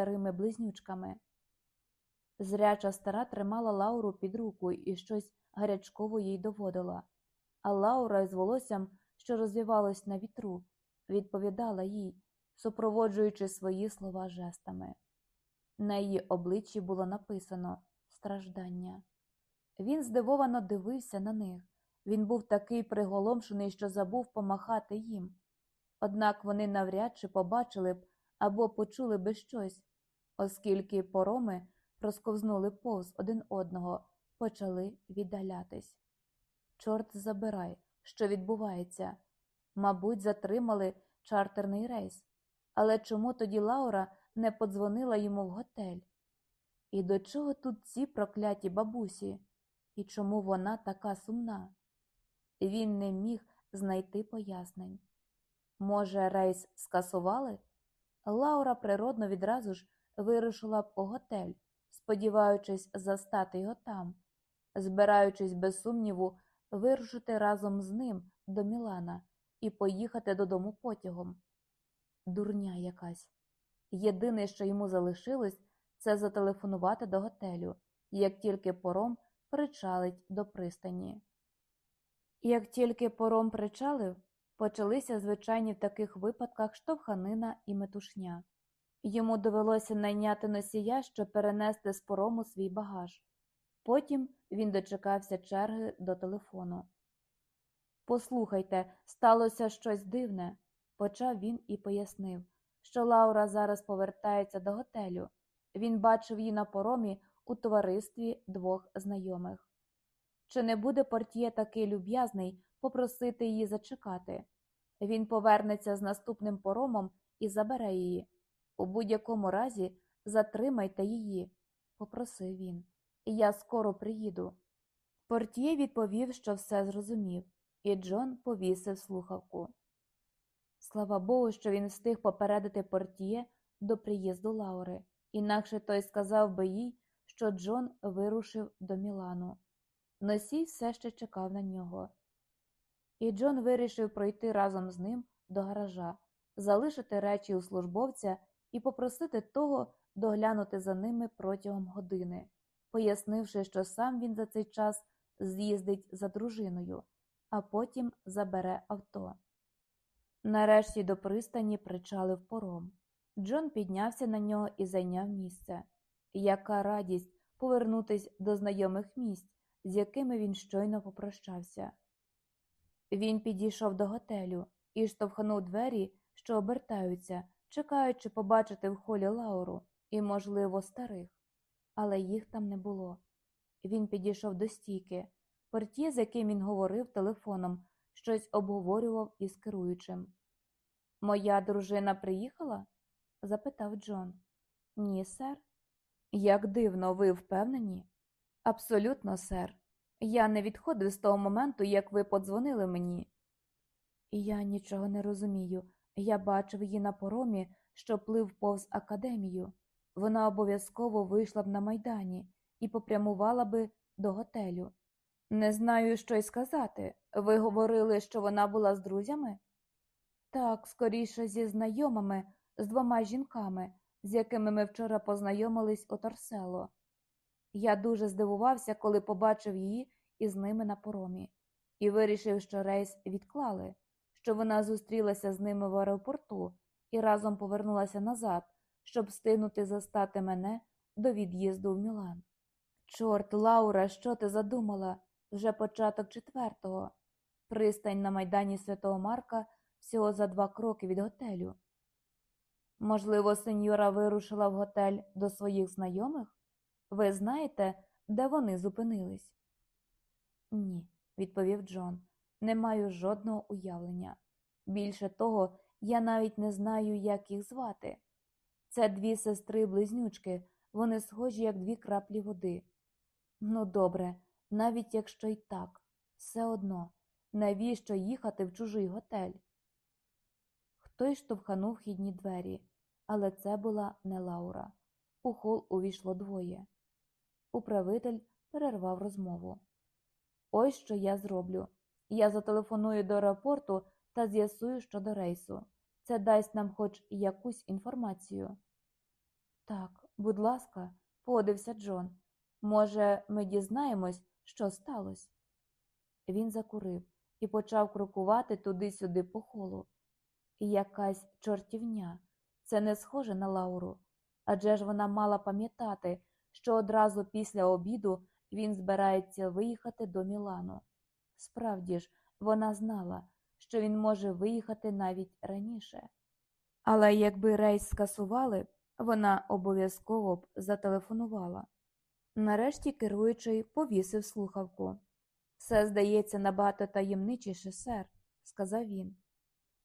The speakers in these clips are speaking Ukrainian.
старими близнючками. Зряча стара тримала Лауру під руку і щось гарячково їй доводила, а Лаура із волоссям, що розвівалось на вітру, відповідала їй, супроводжуючи свої слова жестами. На її обличчі було написано страждання. Він здивовано дивився на них. Він був такий приголомшений, що забув помахати їм. Однак вони навряд чи побачили б або почули би щось, оскільки пороми просковзнули повз один одного, почали віддалятись. Чорт забирай, що відбувається. Мабуть, затримали чартерний рейс. Але чому тоді Лаура не подзвонила йому в готель? І до чого тут ці прокляті бабусі? І чому вона така сумна? Він не міг знайти пояснень. Може, рейс скасували? Лаура природно відразу ж вирушила б у готель, сподіваючись застати його там, збираючись без сумніву вирушити разом з ним до Мілана і поїхати додому потягом. Дурня якась. Єдине, що йому залишилось, це зателефонувати до готелю, як тільки пором причалить до пристані. Як тільки пором причалив, почалися звичайні в таких випадках штовханина і метушня. Йому довелося найняти носія, щоб перенести з порому свій багаж. Потім він дочекався черги до телефону. Послухайте, сталося щось дивне, почав він і пояснив, що Лаура зараз повертається до готелю. Він бачив її на поромі у товаристві двох знайомих. Чи не буде портьє такий люб'язний попросити її зачекати? Він повернеться з наступним поромом і забере її. У будь-якому разі затримайте її, попросив він. Я скоро приїду. Портьє відповів, що все зрозумів, і Джон повісив слухавку. Слава Богу, що він встиг попередити портьє до приїзду Лаури, інакше той сказав би їй, що Джон вирушив до Мілану. Носій все ще чекав на нього. І Джон вирішив пройти разом з ним до гаража, залишити речі у службовця і попросити того доглянути за ними протягом години, пояснивши, що сам він за цей час з'їздить за дружиною, а потім забере авто. Нарешті до пристані причалив пором. Джон піднявся на нього і зайняв місце. Яка радість повернутись до знайомих місць, з якими він щойно попрощався. Він підійшов до готелю і штовхнув двері, що обертаються, чекаючи побачити в холі Лауру і, можливо, старих, але їх там не було. Він підійшов до стійки. Портє, з яким він говорив телефоном, щось обговорював із керуючим. Моя дружина приїхала? запитав Джон. Ні, сер. Як дивно, ви впевнені? Абсолютно, сер. Я не відходив з того моменту, як ви подзвонили мені. Я нічого не розумію. Я бачив її на поромі, що плив повз академію. Вона обов'язково вийшла б на майдані і попрямувала би до готелю. Не знаю, що й сказати. Ви говорили, що вона була з друзями? Так, скоріше зі знайомими, з двома жінками, з якими ми вчора познайомились у Торсело. Я дуже здивувався, коли побачив її із ними на поромі, і вирішив, що рейс відклали, що вона зустрілася з ними в аеропорту і разом повернулася назад, щоб встигнути застати мене до від'їзду в Мілан. Чорт, Лаура, що ти задумала? Вже початок четвертого. Пристань на майдані Святого Марка всього за два кроки від готелю. Можливо, сеньора вирушила в готель до своїх знайомих? Ви знаєте, де вони зупинились? Ні, відповів Джон. Не маю жодного уявлення. Більше того, я навіть не знаю, як їх звати. Це дві сестри близнючки, вони схожі, як дві краплі води. Ну, добре, навіть якщо й так, все одно, навіщо їхати в чужий готель? Хтось штовханув хідні двері, але це була не Лаура. У хол увійшло двоє. Управитель перервав розмову. Ось що я зроблю. Я зателефоную до аеропорту та з'ясую щодо рейсу. Це дасть нам хоч якусь інформацію. Так, будь ласка, подився Джон. Може, ми дізнаємось, що сталося? Він закурив і почав крокувати туди-сюди по холу. Якась чортівня. Це не схоже на Лауру. Адже ж вона мала пам'ятати, що одразу після обіду він збирається виїхати до Мілану. Справді ж, вона знала, що він може виїхати навіть раніше. Але якби рейс скасували, вона обов'язково б зателефонувала. Нарешті керуючий повісив слухавку. Все здається набагато таємничіше, сер, сказав він.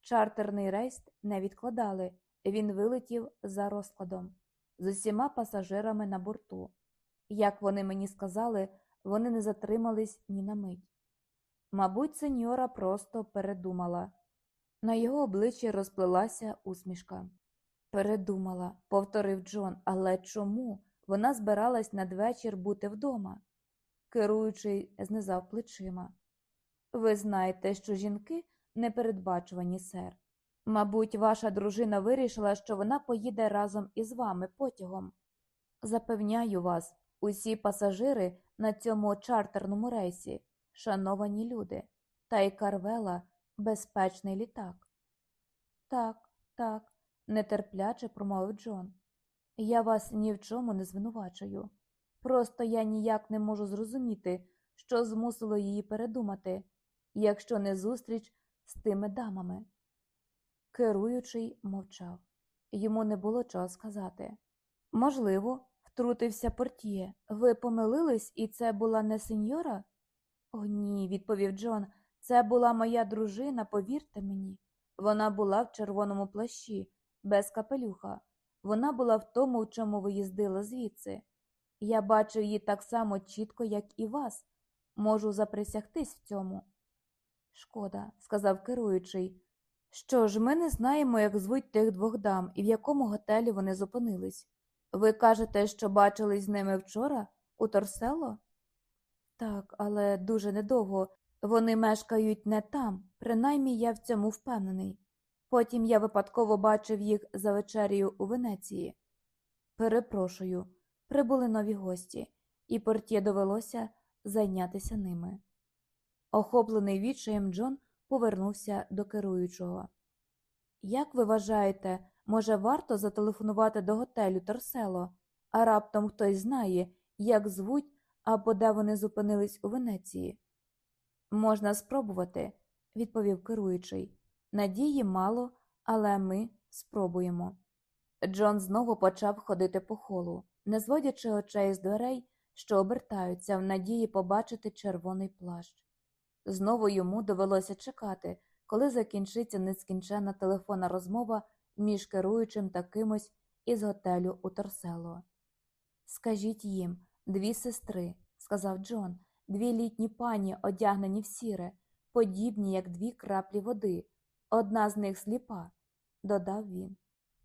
Чартерний рейс не відкладали, він вилетів за розкладом з усіма пасажирами на борту. Як вони мені сказали, вони не затримались ні на мить. Мабуть, сеньора просто передумала. На його обличчі розплилася усмішка. Передумала, повторив Джон, але чому? Вона збиралась надвечір бути вдома. Керуючий знизав плечима. Ви знаєте, що жінки непередбачувані, сер. Мабуть, ваша дружина вирішила, що вона поїде разом із вами потягом. Запевняю вас, усі пасажири на цьому чартерному рейсі, шановані люди, та й Карвела безпечний літак. Так, так, нетерпляче промовив Джон. Я вас ні в чому не звинувачую. Просто я ніяк не можу зрозуміти, що змусило її передумати, якщо не зустріч з тими дамами. Керуючий мовчав. Йому не було чого сказати. Можливо, втрутився портіє. Ви помилились, і це була не сеньора? О, ні, відповів Джон. Це була моя дружина, повірте мені. Вона була в червоному плащі, без капелюха. Вона була в тому, в чому ви їздили звідси. Я бачив її так само чітко, як і вас. Можу заприсягтись в цьому. Шкода, сказав керуючий. Що ж, ми не знаємо, як звуть тих двох дам і в якому готелі вони зупинились. Ви кажете, що бачились з ними вчора у Торсело? Так, але дуже недовго. Вони мешкають не там, принаймні я в цьому впевнений. Потім я випадково бачив їх за вечерію у Венеції. Перепрошую, прибули нові гості, і портє довелося зайнятися ними. Охоплений відчаєм Джон повернувся до керуючого. Як ви вважаєте, може, варто зателефонувати до готелю Торсело, а раптом хтось знає, як звуть або де вони зупинились у Венеції? Можна спробувати, відповів керуючий. Надії мало, але ми спробуємо. Джон знову почав ходити по холу, не зводячи очей з дверей, що обертаються в надії побачити червоний плащ. Знову йому довелося чекати, коли закінчиться нескінченна телефонна розмова між керуючим та кимось із готелю у Торсело. Скажіть їм, дві сестри, сказав Джон, дві літні пані, одягнені в сіре, подібні, як дві краплі води. Одна з них сліпа, додав він.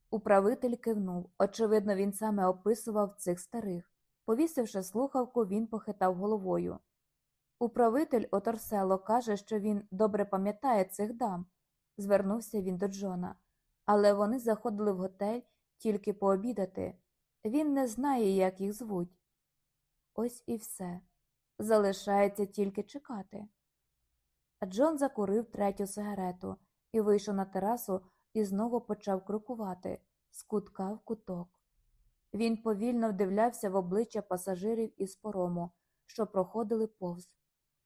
Управитель кивнув. Очевидно, він саме описував цих старих. Повісивши слухавку, він похитав головою. Управитель Оторсело каже, що він добре пам'ятає цих дам, звернувся він до Джона, але вони заходили в готель тільки пообідати. Він не знає, як їх звуть. Ось і все. Залишається тільки чекати. Джон закурив третю сигарету і вийшов на терасу і знову почав крокувати з кутка в куток. Він повільно вдивлявся в обличчя пасажирів із порому, що проходили повз.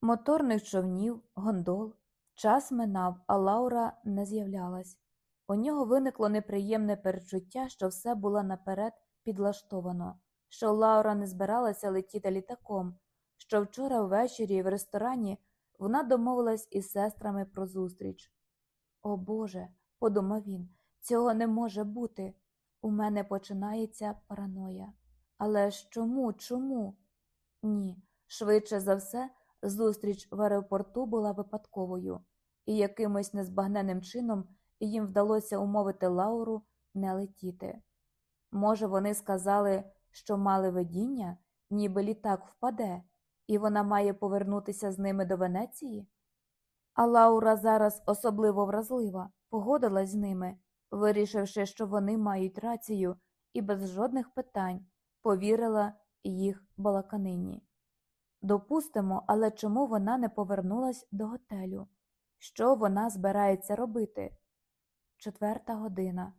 Моторних човнів, гондол. Час минав, а Лаура не з'являлась. У нього виникло неприємне перечуття, що все було наперед підлаштовано, що Лаура не збиралася летіти літаком, що вчора ввечері в ресторані вона домовилась із сестрами про зустріч. О Боже, подумав він, цього не може бути. У мене починається параноя. Але ж чому, чому? Ні, швидше за все, зустріч в аеропорту була випадковою, і якимось незбагненним чином їм вдалося умовити Лауру не летіти. Може, вони сказали, що мали видіння, ніби літак впаде, і вона має повернутися з ними до Венеції? А Лаура зараз особливо вразлива, погодилась з ними, вирішивши, що вони мають рацію, і без жодних питань повірила їх балаканині. Допустимо, але чому вона не повернулась до готелю? Що вона збирається робити? Четверта година,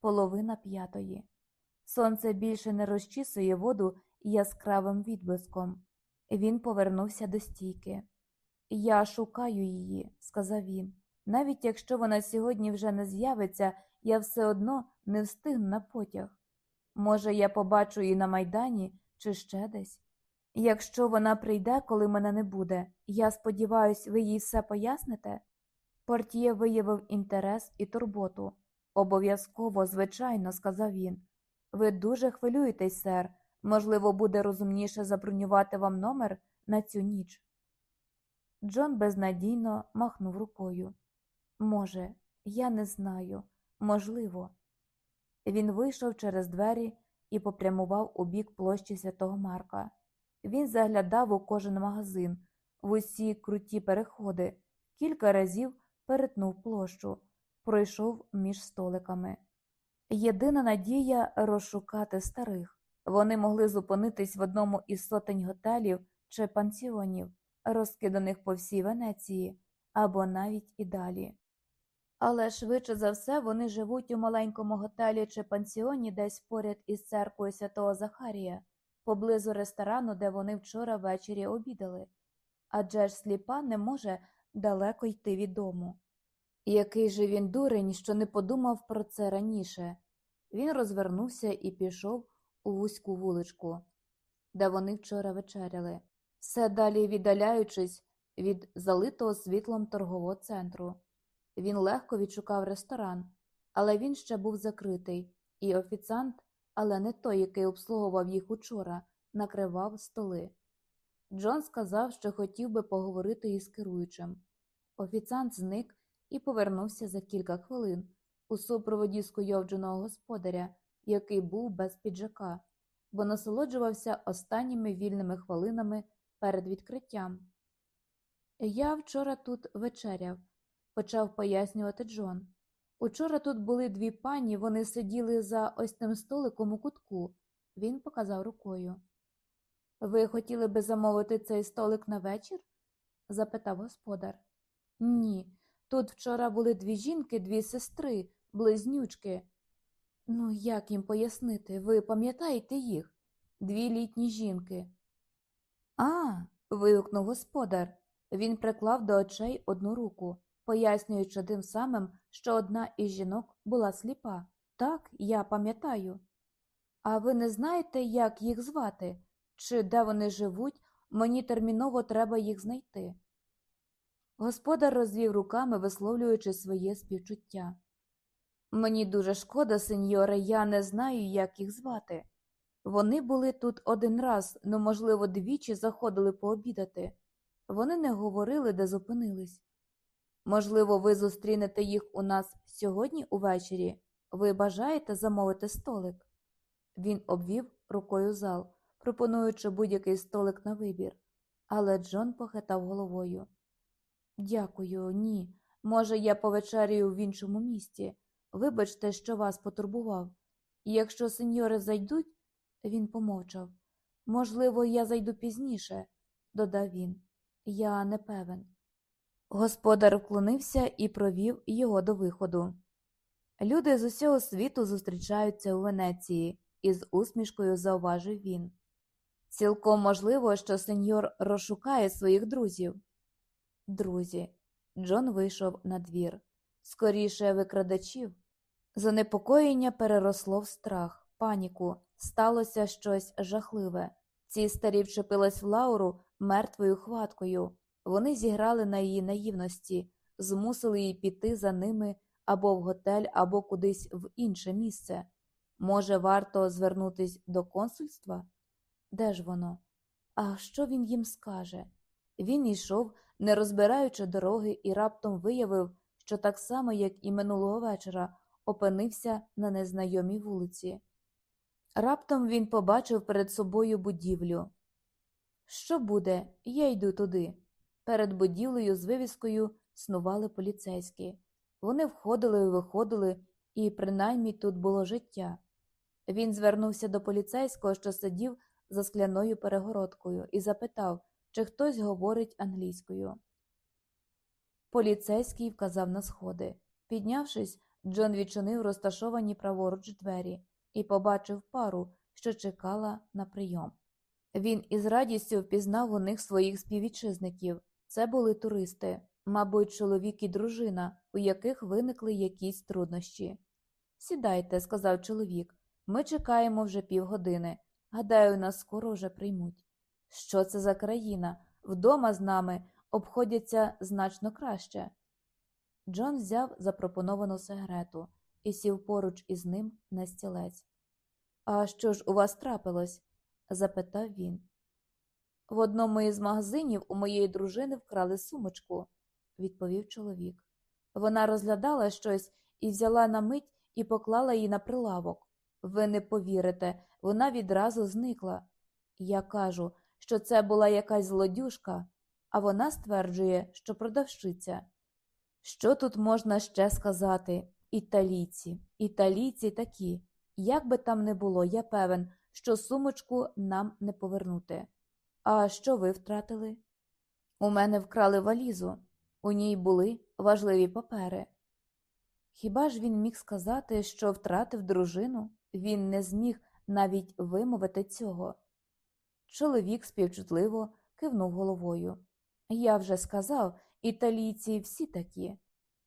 половина п'ятої. Сонце більше не розчісує воду яскравим відблиском. Він повернувся до стійки. Я шукаю її, сказав він. Навіть якщо вона сьогодні вже не з'явиться, я все одно не встигну на потяг. Може, я побачу її на майдані чи ще десь. Якщо вона прийде, коли мене не буде, я сподіваюсь, ви їй все поясните? Портіє виявив інтерес і турботу. Обов'язково, звичайно, сказав він. Ви дуже хвилюєтесь, сер. Можливо, буде розумніше забронювати вам номер на цю ніч. Джон безнадійно махнув рукою. Може, я не знаю, можливо. Він вийшов через двері і попрямував у бік площі Святого Марка. Він заглядав у кожен магазин, в усі круті переходи, кілька разів перетнув площу, пройшов між столиками. Єдина надія розшукати старих. Вони могли зупинитись в одному із сотень готелів чи пансіонів, розкиданих по всій Венеції, або навіть і далі. Але швидше за все вони живуть у маленькому готелі чи пансіоні десь поряд із церквою святого Захарія, поблизу ресторану, де вони вчора ввечері обідали. Адже ж сліпа не може далеко йти від дому. Який же він дурень, що не подумав про це раніше. Він розвернувся і пішов у вузьку вуличку, де вони вчора вечеряли, все далі віддаляючись від залитого світлом торгового центру. Він легко відшукав ресторан, але він ще був закритий, і офіціант, але не той, який обслуговував їх учора, накривав столи. Джон сказав, що хотів би поговорити із керуючим. Офіціант зник і повернувся за кілька хвилин у супроводі скуйовдженого господаря, який був без піджака, бо насолоджувався останніми вільними хвилинами перед відкриттям. Я вчора тут вечеряв, почав пояснювати Джон. Учора тут були дві пані, вони сиділи за ось тим столиком у кутку. Він показав рукою. Ви хотіли би замовити цей столик на вечір? запитав господар. Ні. Тут вчора були дві жінки, дві сестри, близнючки. Ну, як їм пояснити, ви пам'ятаєте їх? Дві літні жінки. А. вигукнув господар. Він приклав до очей одну руку, пояснюючи тим самим, що одна із жінок була сліпа. Так, я пам'ятаю. А ви не знаєте, як їх звати? Чи де вони живуть? Мені терміново треба їх знайти. Господар розвів руками, висловлюючи своє співчуття. Мені дуже шкода, сеньоре, я не знаю, як їх звати. Вони були тут один раз, ну, можливо, двічі заходили пообідати. Вони не говорили, де зупинились. Можливо, ви зустрінете їх у нас сьогодні увечері. Ви бажаєте замовити столик? Він обвів рукою зал, пропонуючи будь-який столик на вибір, але Джон похитав головою. Дякую, ні. Може, я повечерюю в іншому місті. Вибачте, що вас потурбував. Якщо сеньори зайдуть, він помовчав. Можливо, я зайду пізніше, додав він. Я не певен. Господар вклонився і провів його до виходу. Люди з усього світу зустрічаються у Венеції, із усмішкою зауважив він. Цілком можливо, що сеньор розшукає своїх друзів. Друзі, Джон вийшов на двір. Скоріше викрадачів. Занепокоєння переросло в страх, паніку, сталося щось жахливе. Ці старі вчепились в Лауру мертвою хваткою. Вони зіграли на її наївності, змусили її піти за ними або в готель, або кудись в інше місце. Може, варто звернутись до консульства? Де ж воно? А що він їм скаже? Він йшов, не розбираючи дороги, і раптом виявив, що так само, як і минулого вечора, опинився на незнайомій вулиці. Раптом він побачив перед собою будівлю. Що буде, я йду туди. Перед будівлею з вивіскою снували поліцейські. Вони входили і виходили, і принаймні тут було життя. Він звернувся до поліцейського, що сидів за скляною перегородкою, і запитав, чи хтось говорить англійською. Поліцейський вказав на сходи. Піднявшись, Джон відчинив розташовані праворуч двері і побачив пару, що чекала на прийом. Він із радістю впізнав у них своїх співвітчизників. Це були туристи, мабуть, чоловік і дружина, у яких виникли якісь труднощі. Сідайте, сказав чоловік. Ми чекаємо вже півгодини. Гадаю, нас скоро вже приймуть. Що це за країна? Вдома з нами обходяться значно краще. Джон взяв запропоновану сигарету і сів поруч із ним на стілець. А що ж у вас трапилось? запитав він. В одному із магазинів у моєї дружини вкрали сумочку, відповів чоловік. Вона розглядала щось і взяла на мить і поклала її на прилавок. Ви не повірите, вона відразу зникла. Я кажу, що це була якась злодюжка, а вона стверджує, що продавщиця. Що тут можна ще сказати? Італійці, італійці такі. Як би там не було, я певен, що сумочку нам не повернути. А що ви втратили? У мене вкрали валізу. У ній були важливі папери. Хіба ж він міг сказати, що втратив дружину? Він не зміг навіть вимовити цього. Чоловік співчутливо кивнув головою. Я вже сказав, італійці всі такі.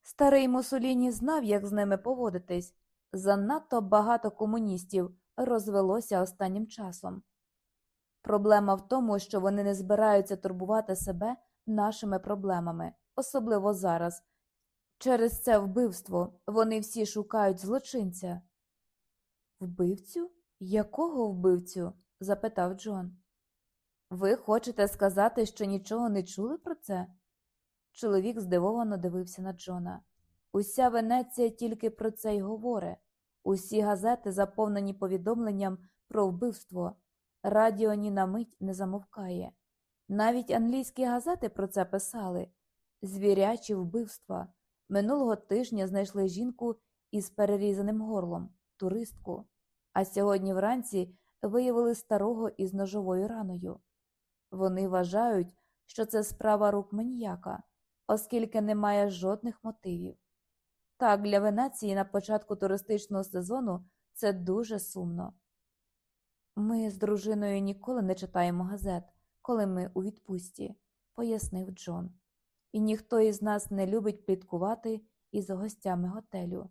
Старий Мусоліні знав, як з ними поводитись. Занадто багато комуністів розвелося останнім часом. Проблема в тому, що вони не збираються турбувати себе нашими проблемами, особливо зараз. Через це вбивство вони всі шукають злочинця. Вбивцю? Якого вбивцю? запитав Джон. Ви хочете сказати, що нічого не чули про це? Чоловік здивовано дивився на Джона. Уся Венеція тільки про це й говорить. Усі газети заповнені повідомленням про вбивство. Радіо ні на мить не замовкає. Навіть англійські газети про це писали звірячі вбивства. Минулого тижня знайшли жінку із перерізаним горлом, туристку, а сьогодні вранці виявили старого із ножовою раною. Вони вважають, що це справа рук маніяка, оскільки немає жодних мотивів. Так, для Венеції на початку туристичного сезону це дуже сумно. Ми з дружиною ніколи не читаємо газет, коли ми у відпустці, пояснив Джон. І ніхто із нас не любить пліткувати із гостями готелю.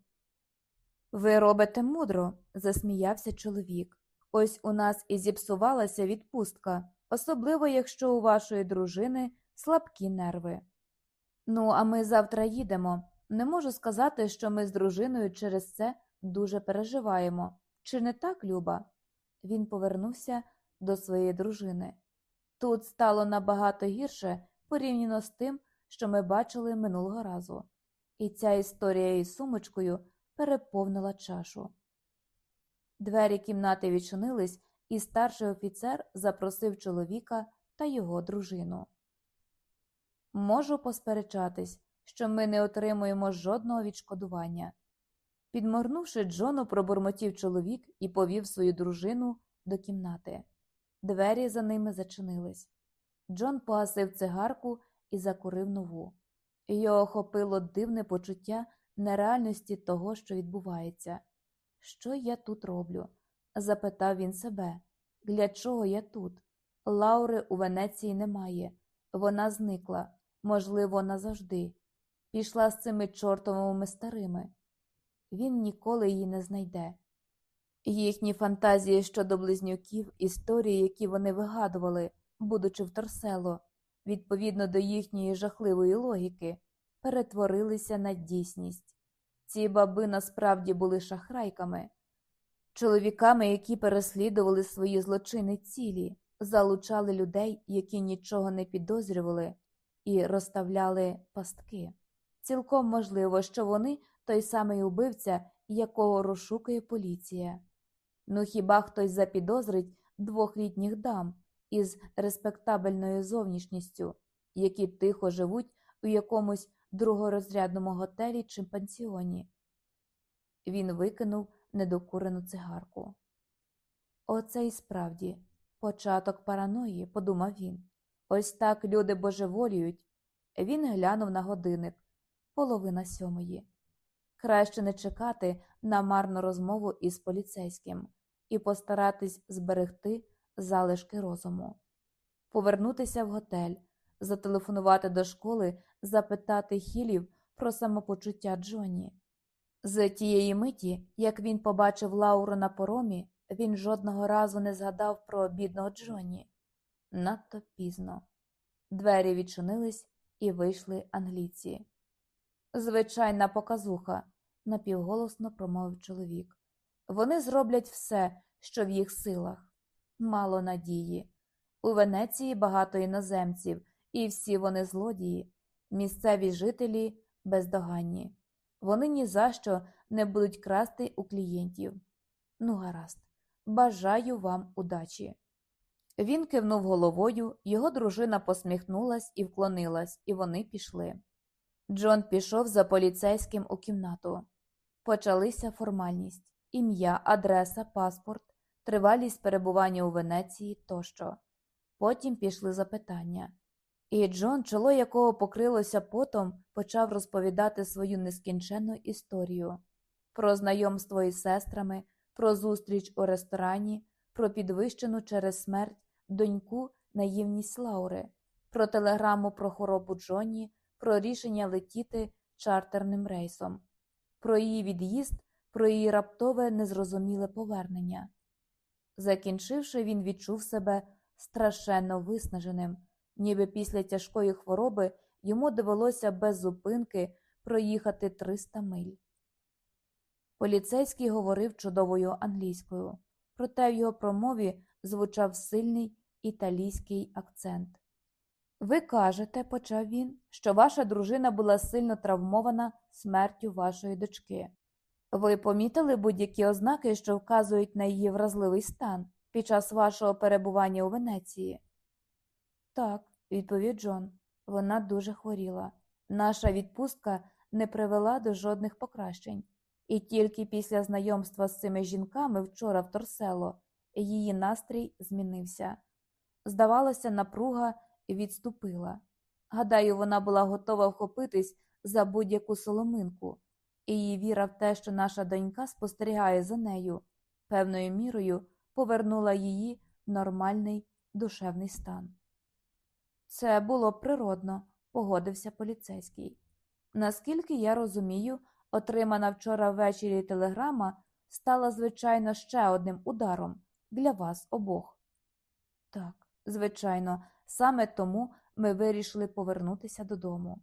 Ви робите мудро, засміявся чоловік. Ось у нас і зіпсувалася відпустка, особливо якщо у вашої дружини слабкі нерви. Ну, а ми завтра їдемо. Не можу сказати, що ми з дружиною через це дуже переживаємо. Чи не так, Люба? Він повернувся до своєї дружини. Тут стало набагато гірше порівняно з тим, що ми бачили минулого разу, і ця історія із сумочкою переповнила чашу. Двері кімнати відчинились, і старший офіцер запросив чоловіка та його дружину. Можу посперечатись, що ми не отримуємо жодного відшкодування. Підморгнувши Джону, пробурмотів чоловік і повів свою дружину до кімнати. Двері за ними зачинились. Джон погасив цигарку і закурив нову. Його охопило дивне почуття нереальності того, що відбувається. Що я тут роблю? Запитав він себе. Для чого я тут? Лаури у Венеції немає. Вона зникла, можливо, назавжди. Пішла з цими чортовими старими. Він ніколи її не знайде. Їхні фантазії щодо близнюків, історії, які вони вигадували, будучи в Торсело, відповідно до їхньої жахливої логіки, перетворилися на дійсність. Ці баби насправді були шахрайками, чоловіками, які переслідували свої злочини цілі, залучали людей, які нічого не підозрювали, і розставляли пастки. Цілком можливо, що вони той самий убивця, якого розшукує поліція. Ну хіба хтось запідозрить двох літніх дам із респектабельною зовнішністю, які тихо живуть у якомусь другорозрядному готелі чи пансіоні? Він викинув недокурену цигарку. Оце і справді початок параної, подумав він. Ось так люди божеволіють. Він глянув на годинник половина сьомої. Краще не чекати на марну розмову із поліцейським і постаратись зберегти залишки розуму, повернутися в готель, зателефонувати до школи, запитати хілів про самопочуття Джонні. З тієї миті, як він побачив Лауру на поромі, він жодного разу не згадав про бідного Джонні. Надто пізно. Двері відчинились і вийшли англійці. Звичайна показуха, напівголосно промовив чоловік. Вони зроблять все, що в їх силах. Мало надії. У Венеції багато іноземців, і всі вони злодії, місцеві жителі бездоганні. Вони ні за що не будуть красти у клієнтів. Ну, гаразд, бажаю вам удачі. Він кивнув головою, його дружина посміхнулась і вклонилась, і вони пішли. Джон пішов за поліцейським у кімнату. Почалися формальність ім'я, адреса, паспорт, тривалість перебування у Венеції тощо. Потім пішли запитання. І Джон, чоло якого покрилося потом, почав розповідати свою нескінченну історію про знайомство із сестрами, про зустріч у ресторані, про підвищену через смерть доньку наївність Лаури, про телеграму про хворобу Джонні, про рішення летіти чартерним рейсом, про її від'їзд, про її раптове незрозуміле повернення. Закінчивши, він відчув себе страшенно виснаженим, ніби після тяжкої хвороби йому довелося без зупинки проїхати 300 миль. Поліцейський говорив чудовою англійською, проте в його промові звучав сильний італійський акцент. Ви кажете, почав він, що ваша дружина була сильно травмована смертю вашої дочки. Ви помітили будь-які ознаки, що вказують на її вразливий стан під час вашого перебування у Венеції? Так, відповів Джон. Вона дуже хворіла. Наша відпустка не привела до жодних покращень, і тільки після знайомства з цими жінками вчора в Торсело її настрій змінився. Здавалося, напруга відступила. Гадаю, вона була готова вхопитись за будь-яку соломинку, і її віра в те, що наша донька спостерігає за нею, певною мірою повернула її в нормальний душевний стан. Це було природно, погодився поліцейський. Наскільки я розумію, отримана вчора ввечері телеграма стала, звичайно, ще одним ударом для вас обох. Так, звичайно, саме тому ми вирішили повернутися додому.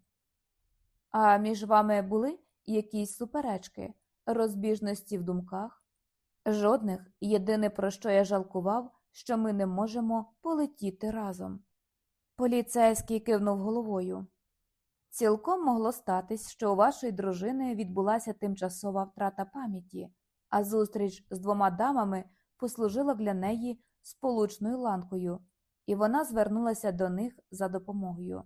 А між вами були якісь суперечки, розбіжності в думках? Жодних, єдине, про що я жалкував, що ми не можемо полетіти разом. Поліцейський кивнув головою. Цілком могло статись, що у вашої дружини відбулася тимчасова втрата пам'яті, а зустріч з двома дамами послужила для неї сполучною ланкою, і вона звернулася до них за допомогою.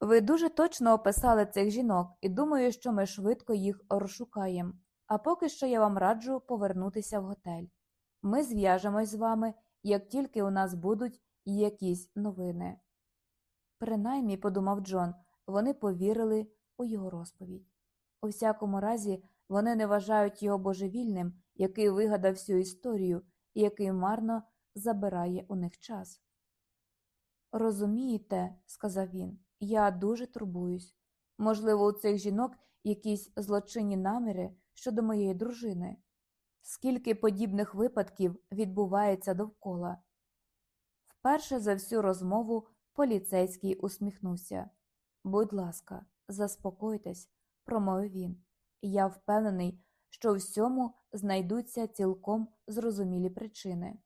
Ви дуже точно описали цих жінок і думаю, що ми швидко їх розшукаємо, а поки що я вам раджу повернутися в готель. Ми зв'яжемось з вами, як тільки у нас будуть якісь новини. Принаймні, подумав Джон, вони повірили у його розповідь. У всякому разі, вони не вважають його божевільним, який вигадав всю історію і який марно забирає у них час. Розумієте, сказав він, я дуже турбуюсь. Можливо, у цих жінок якісь злочинні наміри щодо моєї дружини. Скільки подібних випадків відбувається довкола? Вперше за всю розмову поліцейський усміхнувся. Будь ласка, заспокойтесь, промовив він. Я впевнений, що всьому знайдуться цілком зрозумілі причини.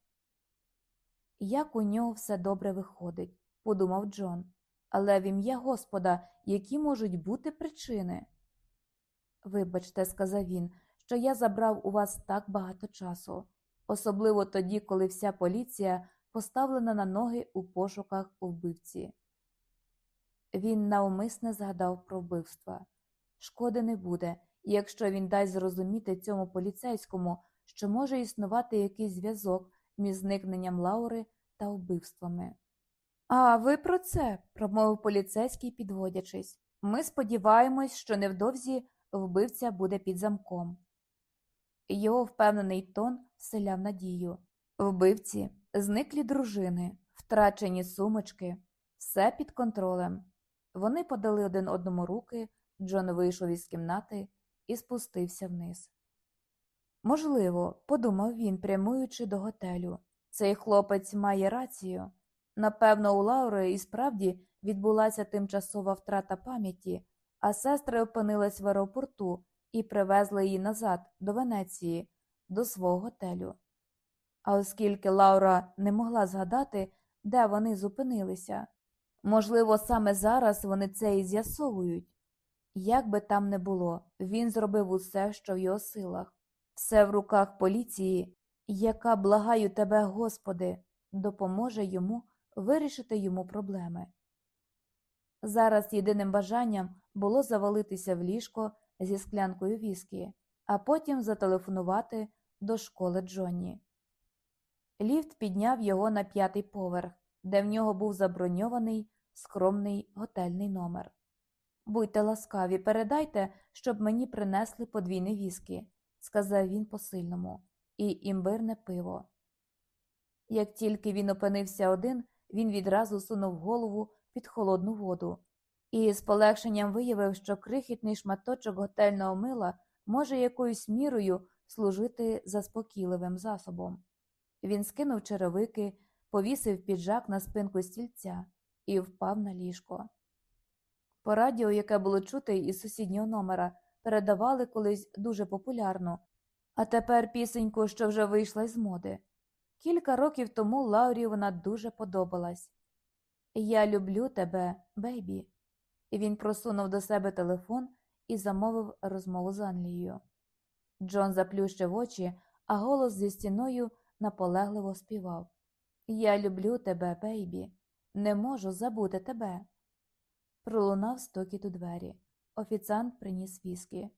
Як у нього все добре виходить, подумав Джон, але в ім'я Господа, які можуть бути причини? Вибачте, сказав він, що я забрав у вас так багато часу, особливо тоді, коли вся поліція поставлена на ноги у пошуках вбивці. Він навмисне згадав про вбивства. Шкоди не буде, якщо він дасть зрозуміти цьому поліцейському, що може існувати якийсь зв'язок між зникненням Лаури та вбивствами. А ви про це, промовив поліцейський, підводячись. Ми сподіваємось, що невдовзі вбивця буде під замком. Його впевнений тон вселяв надію. Вбивці, зниклі дружини, втрачені сумочки, все під контролем. Вони подали один одному руки, Джон вийшов із кімнати і спустився вниз. Можливо, подумав він, прямуючи до готелю. Цей хлопець має рацію. Напевно, у Лаури і справді відбулася тимчасова втрата пам'яті, а сестри опинились в аеропорту і привезли її назад до Венеції, до свого готелю. А оскільки Лаура не могла згадати, де вони зупинилися, можливо, саме зараз вони це і з'ясовують. Як би там не було, він зробив усе, що в його силах, все в руках поліції, яка, благаю тебе, Господи, допоможе йому вирішити йому проблеми. Зараз єдиним бажанням було завалитися в ліжко зі склянкою віскі, а потім зателефонувати до школи Джонні. Ліфт підняв його на п'ятий поверх, де в нього був заброньований скромний готельний номер. Будьте ласкаві, передайте, щоб мені принесли подвійне віскі, сказав він посильному, і імбирне пиво. Як тільки він опинився один, він відразу сунув голову під холодну воду і з полегшенням виявив, що крихітний шматочок готельного мила може якоюсь мірою служити заспокійливим засобом. Він скинув черевики, повісив піджак на спинку стільця і впав на ліжко. По радіо, яке було чути із сусіднього номера, передавали колись дуже популярну, а тепер пісеньку, що вже вийшла з моди. Кілька років тому Лаурі вона дуже подобалась. Я люблю тебе, бейбі. Він просунув до себе телефон і замовив розмову з Англією. Джон заплющив очі, а голос зі стіною наполегливо співав Я люблю тебе, бейбі, не можу забути тебе. Пролунав стокіт у двері. Офіціант приніс віскі.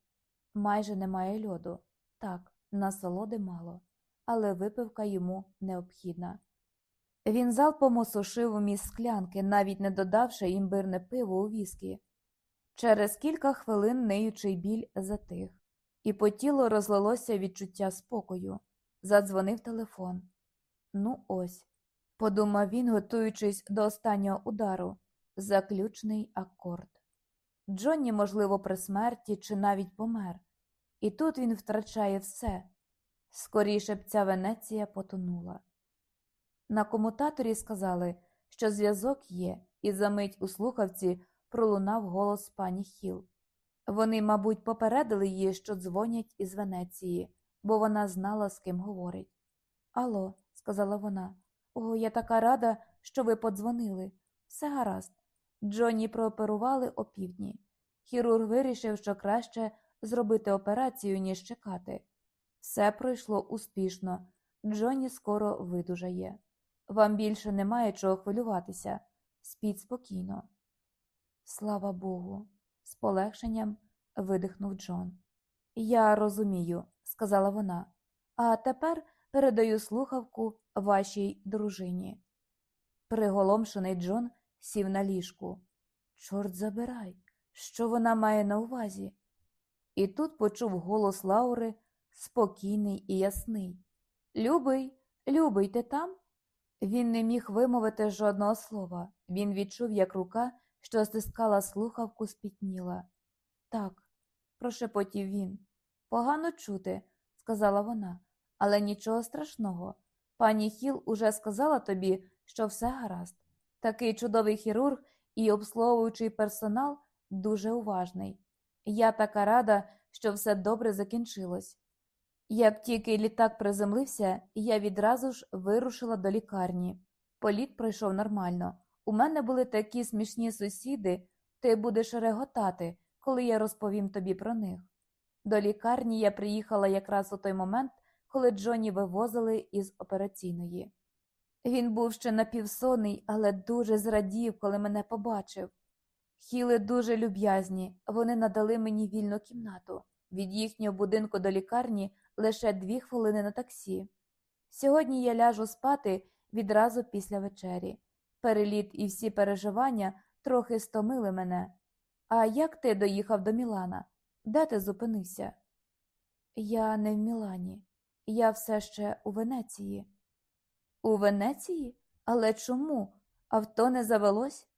Майже немає льоду. Так, насолоди мало, але випивка йому необхідна. Він залпом осушив уміст склянки, навіть не додавши імбирне пиво у віскі. Через кілька хвилин неючий біль затих, і по тілу розлилося відчуття спокою. Задзвонив телефон. Ну, ось, подумав він, готуючись до останнього удару заключний акорд. Джонні, можливо, при смерті чи навіть помер, і тут він втрачає все. Скоріше б ця Венеція потонула. На комутаторі сказали, що зв'язок є, і за мить у слухавці пролунав голос пані Хіл. Вони, мабуть, попередили її, що дзвонять із Венеції, бо вона знала, з ким говорить. Алло, сказала вона, о, я така рада, що ви подзвонили. Все гаразд. Джонні прооперували опівдні. Хірург вирішив, що краще зробити операцію, ніж чекати. Все пройшло успішно. Джонні скоро видужає. Вам більше немає чого хвилюватися. Спіть спокійно. Слава Богу, з полегшенням видихнув Джон. Я розумію, сказала вона, а тепер передаю слухавку вашій дружині. Приголомшений Джон сів на ліжку. Чорт забирай, що вона має на увазі? І тут почув голос Лаури спокійний і ясний. Любий, любий, ти там? Він не міг вимовити жодного слова. Він відчув, як рука, що стискала слухавку, спітніла. Так, прошепотів він. Погано чути, сказала вона, але нічого страшного. Пані Хіл уже сказала тобі, що все гаразд. Такий чудовий хірург і обслуговуючий персонал дуже уважний. Я така рада, що все добре закінчилось. Як тільки літак приземлився, я відразу ж вирушила до лікарні. Політ пройшов нормально. У мене були такі смішні сусіди, ти будеш реготати, коли я розповім тобі про них. До лікарні я приїхала якраз у той момент, коли Джоні вивозили із операційної. Він був ще напівсонний, але дуже зрадів, коли мене побачив. Хіли дуже люб'язні, вони надали мені вільну кімнату. Від їхнього будинку до лікарні лише дві хвилини на таксі. Сьогодні я ляжу спати відразу після вечері. Переліт і всі переживання трохи стомили мене. А як ти доїхав до Мілана? Де ти зупинився? Я не в Мілані. Я все ще у Венеції. У Венеції? Але чому? Авто не завелось?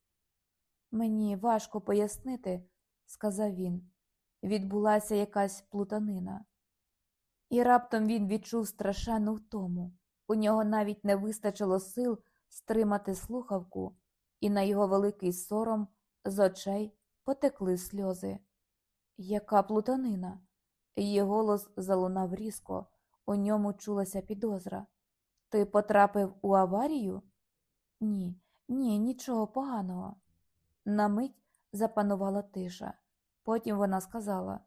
Мені важко пояснити, сказав він. Відбулася якась плутанина. І раптом він відчув страшенну втому. У нього навіть не вистачило сил стримати слухавку, і на його великий сором з очей потекли сльози. Яка плутанина? Її голос залунав різко, у ньому чулася підозра. Ти потрапив у аварію? Ні, ні, нічого поганого. На мить запанувала тиша. Потім вона сказала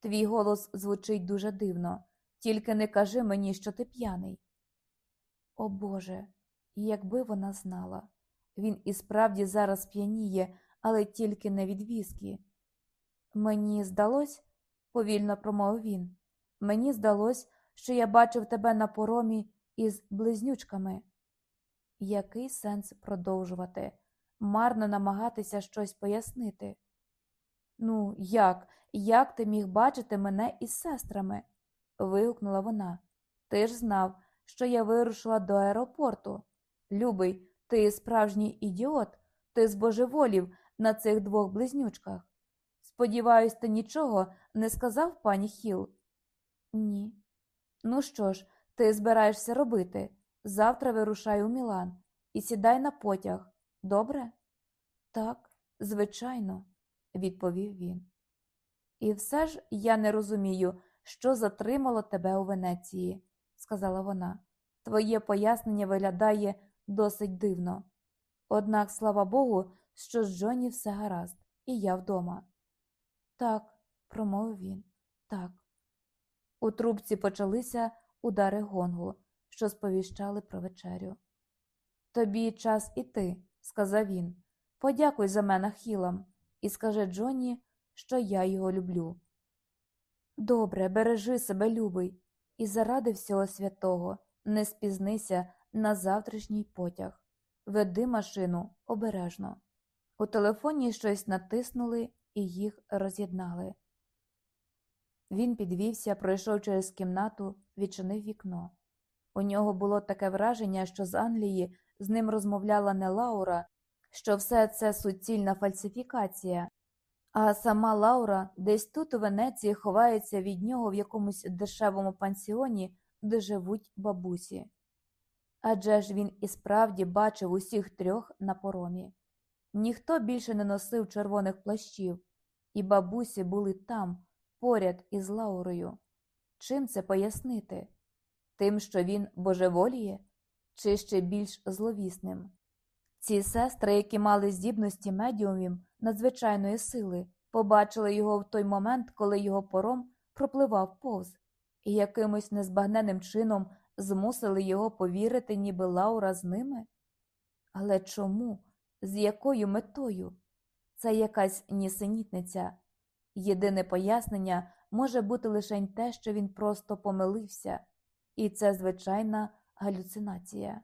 Твій голос звучить дуже дивно, тільки не кажи мені, що ти п'яний. О Боже, якби вона знала. Він і справді зараз п'яніє, але тільки не від віскі. Мені здалось, повільно промовив він, мені здалось, що я бачив тебе на поромі із близнючками. Який сенс продовжувати, марно намагатися щось пояснити? Ну, як, як ти міг бачити мене із сестрами? вигукнула вона. Ти ж знав, що я вирушила до аеропорту. Любий, ти справжній ідіот, ти збожеволів на цих двох близнючках. Сподіваюсь, ти нічого не сказав пані Хіл? Ні. Ну що ж, ти збираєшся робити? Завтра вирушай у Мілан і сідай на потяг. Добре? Так, звичайно, відповів він. І все ж я не розумію, що затримало тебе у Венеції, сказала вона. Твоє пояснення виглядає досить дивно. Однак, слава Богу, що з Джоні все гаразд, і я вдома. Так, промовив він, так. У трубці почалися удари гонгу, що сповіщали про вечерю. Тобі час іти, сказав він. Подякуй за мене хілам і скажи Джонні, що я його люблю. Добре, бережи себе, любий, і заради всього святого не спізнися на завтрашній потяг. Веди машину обережно. У телефоні щось натиснули і їх роз'єднали. Він підвівся, пройшов через кімнату, відчинив вікно. У нього було таке враження, що з Англії з ним розмовляла не Лаура, що все це суцільна фальсифікація, а сама Лаура десь тут у Венеції ховається від нього в якомусь дешевому пансіоні, де живуть бабусі. Адже ж він і справді бачив усіх трьох на поромі. Ніхто більше не носив червоних плащів, і бабусі були там, поряд із Лаурою. Чим це пояснити? Тим, що він божеволіє, чи ще більш зловісним? Ці сестри, які мали здібності медіумів надзвичайної сили, побачили його в той момент, коли його пором пропливав повз, і якимось незбагненним чином змусили його повірити, ніби Лаура з ними? Але чому? З якою метою? Це якась нісенітниця. Єдине пояснення може бути лише те, що він просто помилився, і це звичайна галюцинація.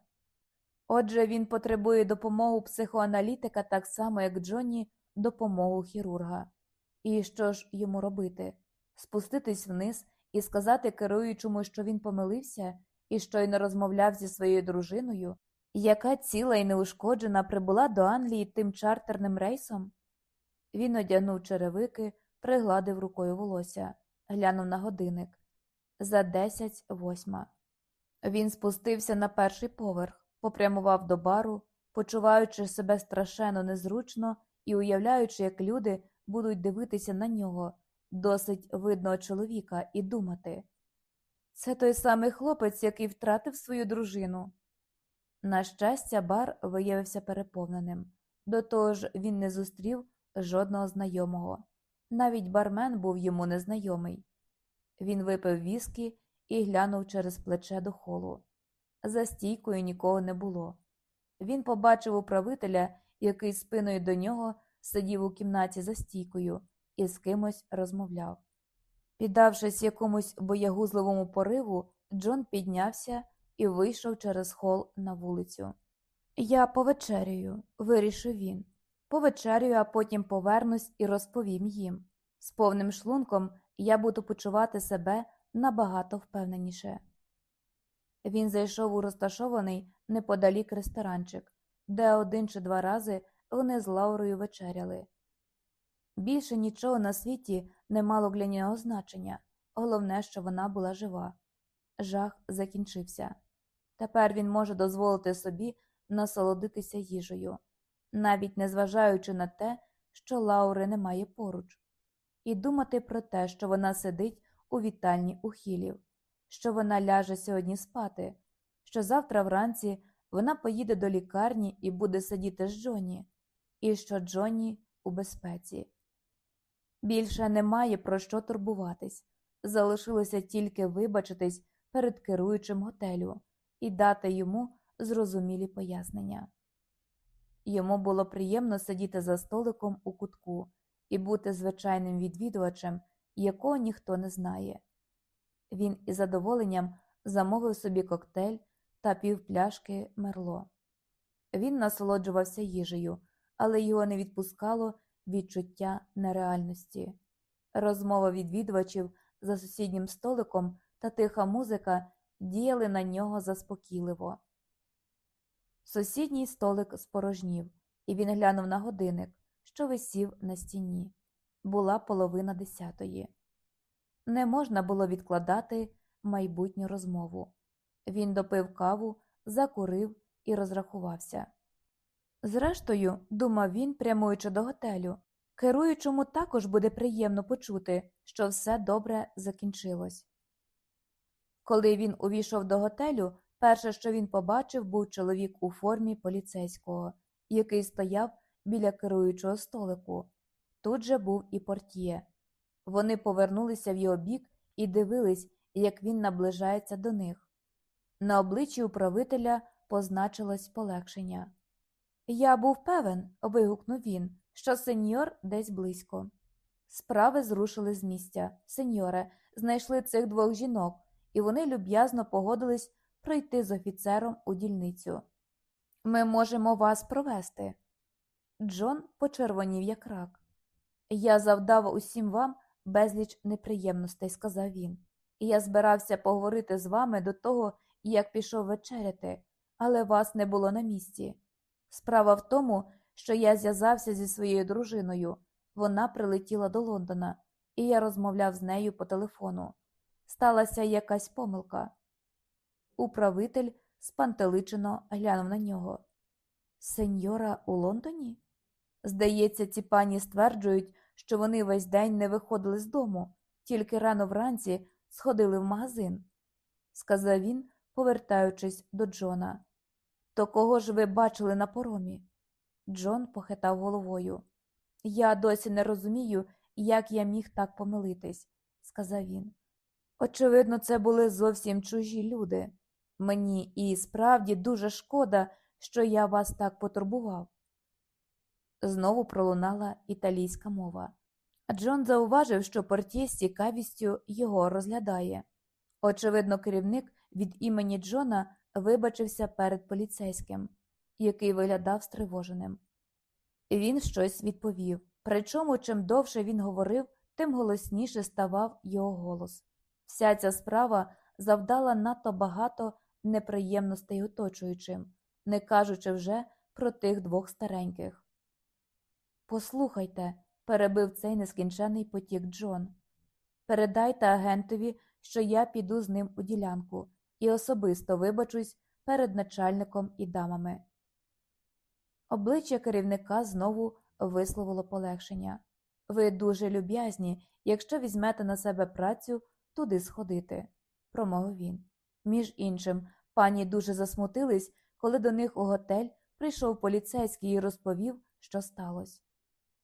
Отже, він потребує допомогу психоаналітика так само, як Джонні допомогу хірурга. І що ж йому робити? Спуститись вниз і сказати керуючому, що він помилився і щойно розмовляв зі своєю дружиною, яка ціла і неушкоджена прибула до Англії тим чартерним рейсом? Він одягнув черевики, пригладив рукою волосся, глянув на годинник. За десять восьма. Він спустився на перший поверх, попрямував до бару, почуваючи себе страшенно незручно і уявляючи, як люди будуть дивитися на нього, досить видного чоловіка, і думати. Це той самий хлопець, який втратив свою дружину. На щастя, бар виявився переповненим. До того ж, він не зустрів жодного знайомого. Навіть бармен був йому незнайомий. Він випив віскі і глянув через плече до холу. За стійкою нікого не було. Він побачив управителя, який спиною до нього сидів у кімнаті за стійкою і з кимось розмовляв. Піддавшись якомусь боягузливому пориву, Джон піднявся, і вийшов через хол на вулицю. Я повечерюю, вирішив він. Повечерюю, а потім повернусь і розповім їм. З повним шлунком я буду почувати себе набагато впевненіше. Він зайшов у розташований неподалік ресторанчик, де один чи два рази вони з Лаурою вечеряли. Більше нічого на світі не мало для нього значення, головне, що вона була жива. Жах закінчився. Тепер він може дозволити собі насолодитися їжею, навіть незважаючи на те, що Лаури немає поруч, і думати про те, що вона сидить у вітальні ухилів, що вона ляже сьогодні спати, що завтра вранці вона поїде до лікарні і буде сидіти з Джонні, і що Джонні у безпеці. Більше немає про що турбуватись, залишилося тільки вибачитись перед керуючим готелю і дати йому зрозумілі пояснення. Йому було приємно сидіти за столиком у кутку і бути звичайним відвідувачем, якого ніхто не знає. Він із задоволенням замовив собі коктейль та півпляшки мерло. Він насолоджувався їжею, але його не відпускало відчуття нереальності. Розмова відвідувачів за сусіднім столиком та тиха музика діяли на нього заспокійливо. Сусідній столик спорожнів, і він глянув на годинник, що висів на стіні. Була половина десятої. Не можна було відкладати майбутню розмову. Він допив каву, закурив і розрахувався. Зрештою, думав він, прямуючи до готелю, керуючому також буде приємно почути, що все добре закінчилось. Коли він увійшов до готелю, перше, що він побачив, був чоловік у формі поліцейського, який стояв біля керуючого столику. Тут же був і портьє. Вони повернулися в його бік і дивились, як він наближається до них. На обличчі управителя позначилось полегшення. Я був певен, вигукнув він, що сеньор десь близько. Справи зрушили з місця. Сеньоре, знайшли цих двох жінок, і вони люб'язно погодились пройти з офіцером у дільницю. Ми можемо вас провести. Джон почервонів як рак. Я завдав усім вам безліч неприємностей, сказав він, я збирався поговорити з вами до того, як пішов вечеряти, але вас не було на місці. Справа в тому, що я зв'язався зі своєю дружиною. Вона прилетіла до Лондона, і я розмовляв з нею по телефону. Сталася якась помилка. Управитель спантеличено глянув на нього. Сеньора у Лондоні? Здається, ці пані стверджують, що вони весь день не виходили з дому, тільки рано вранці сходили в магазин, сказав він, повертаючись до Джона. То кого ж ви бачили на поромі? Джон похитав головою. Я досі не розумію, як я міг так помилитись, сказав він. Очевидно, це були зовсім чужі люди. Мені і справді дуже шкода, що я вас так потурбував. Знову пролунала італійська мова. Джон зауважив, що портє з цікавістю його розглядає. Очевидно, керівник від імені Джона вибачився перед поліцейським, який виглядав стривоженим. Він щось відповів. Причому, чим довше він говорив, тим голосніше ставав його голос. Вся ця справа завдала надто багато неприємностей оточуючим, не кажучи вже про тих двох стареньких. Послухайте, перебив цей нескінчений потік Джон. Передайте агентові, що я піду з ним у ділянку і особисто вибачусь перед начальником і дамами. Обличчя керівника знову висловило полегшення. Ви дуже люб'язні, якщо візьмете на себе працю туди сходити, промовив він. Між іншим, пані дуже засмутились, коли до них у готель прийшов поліцейський і розповів, що сталося.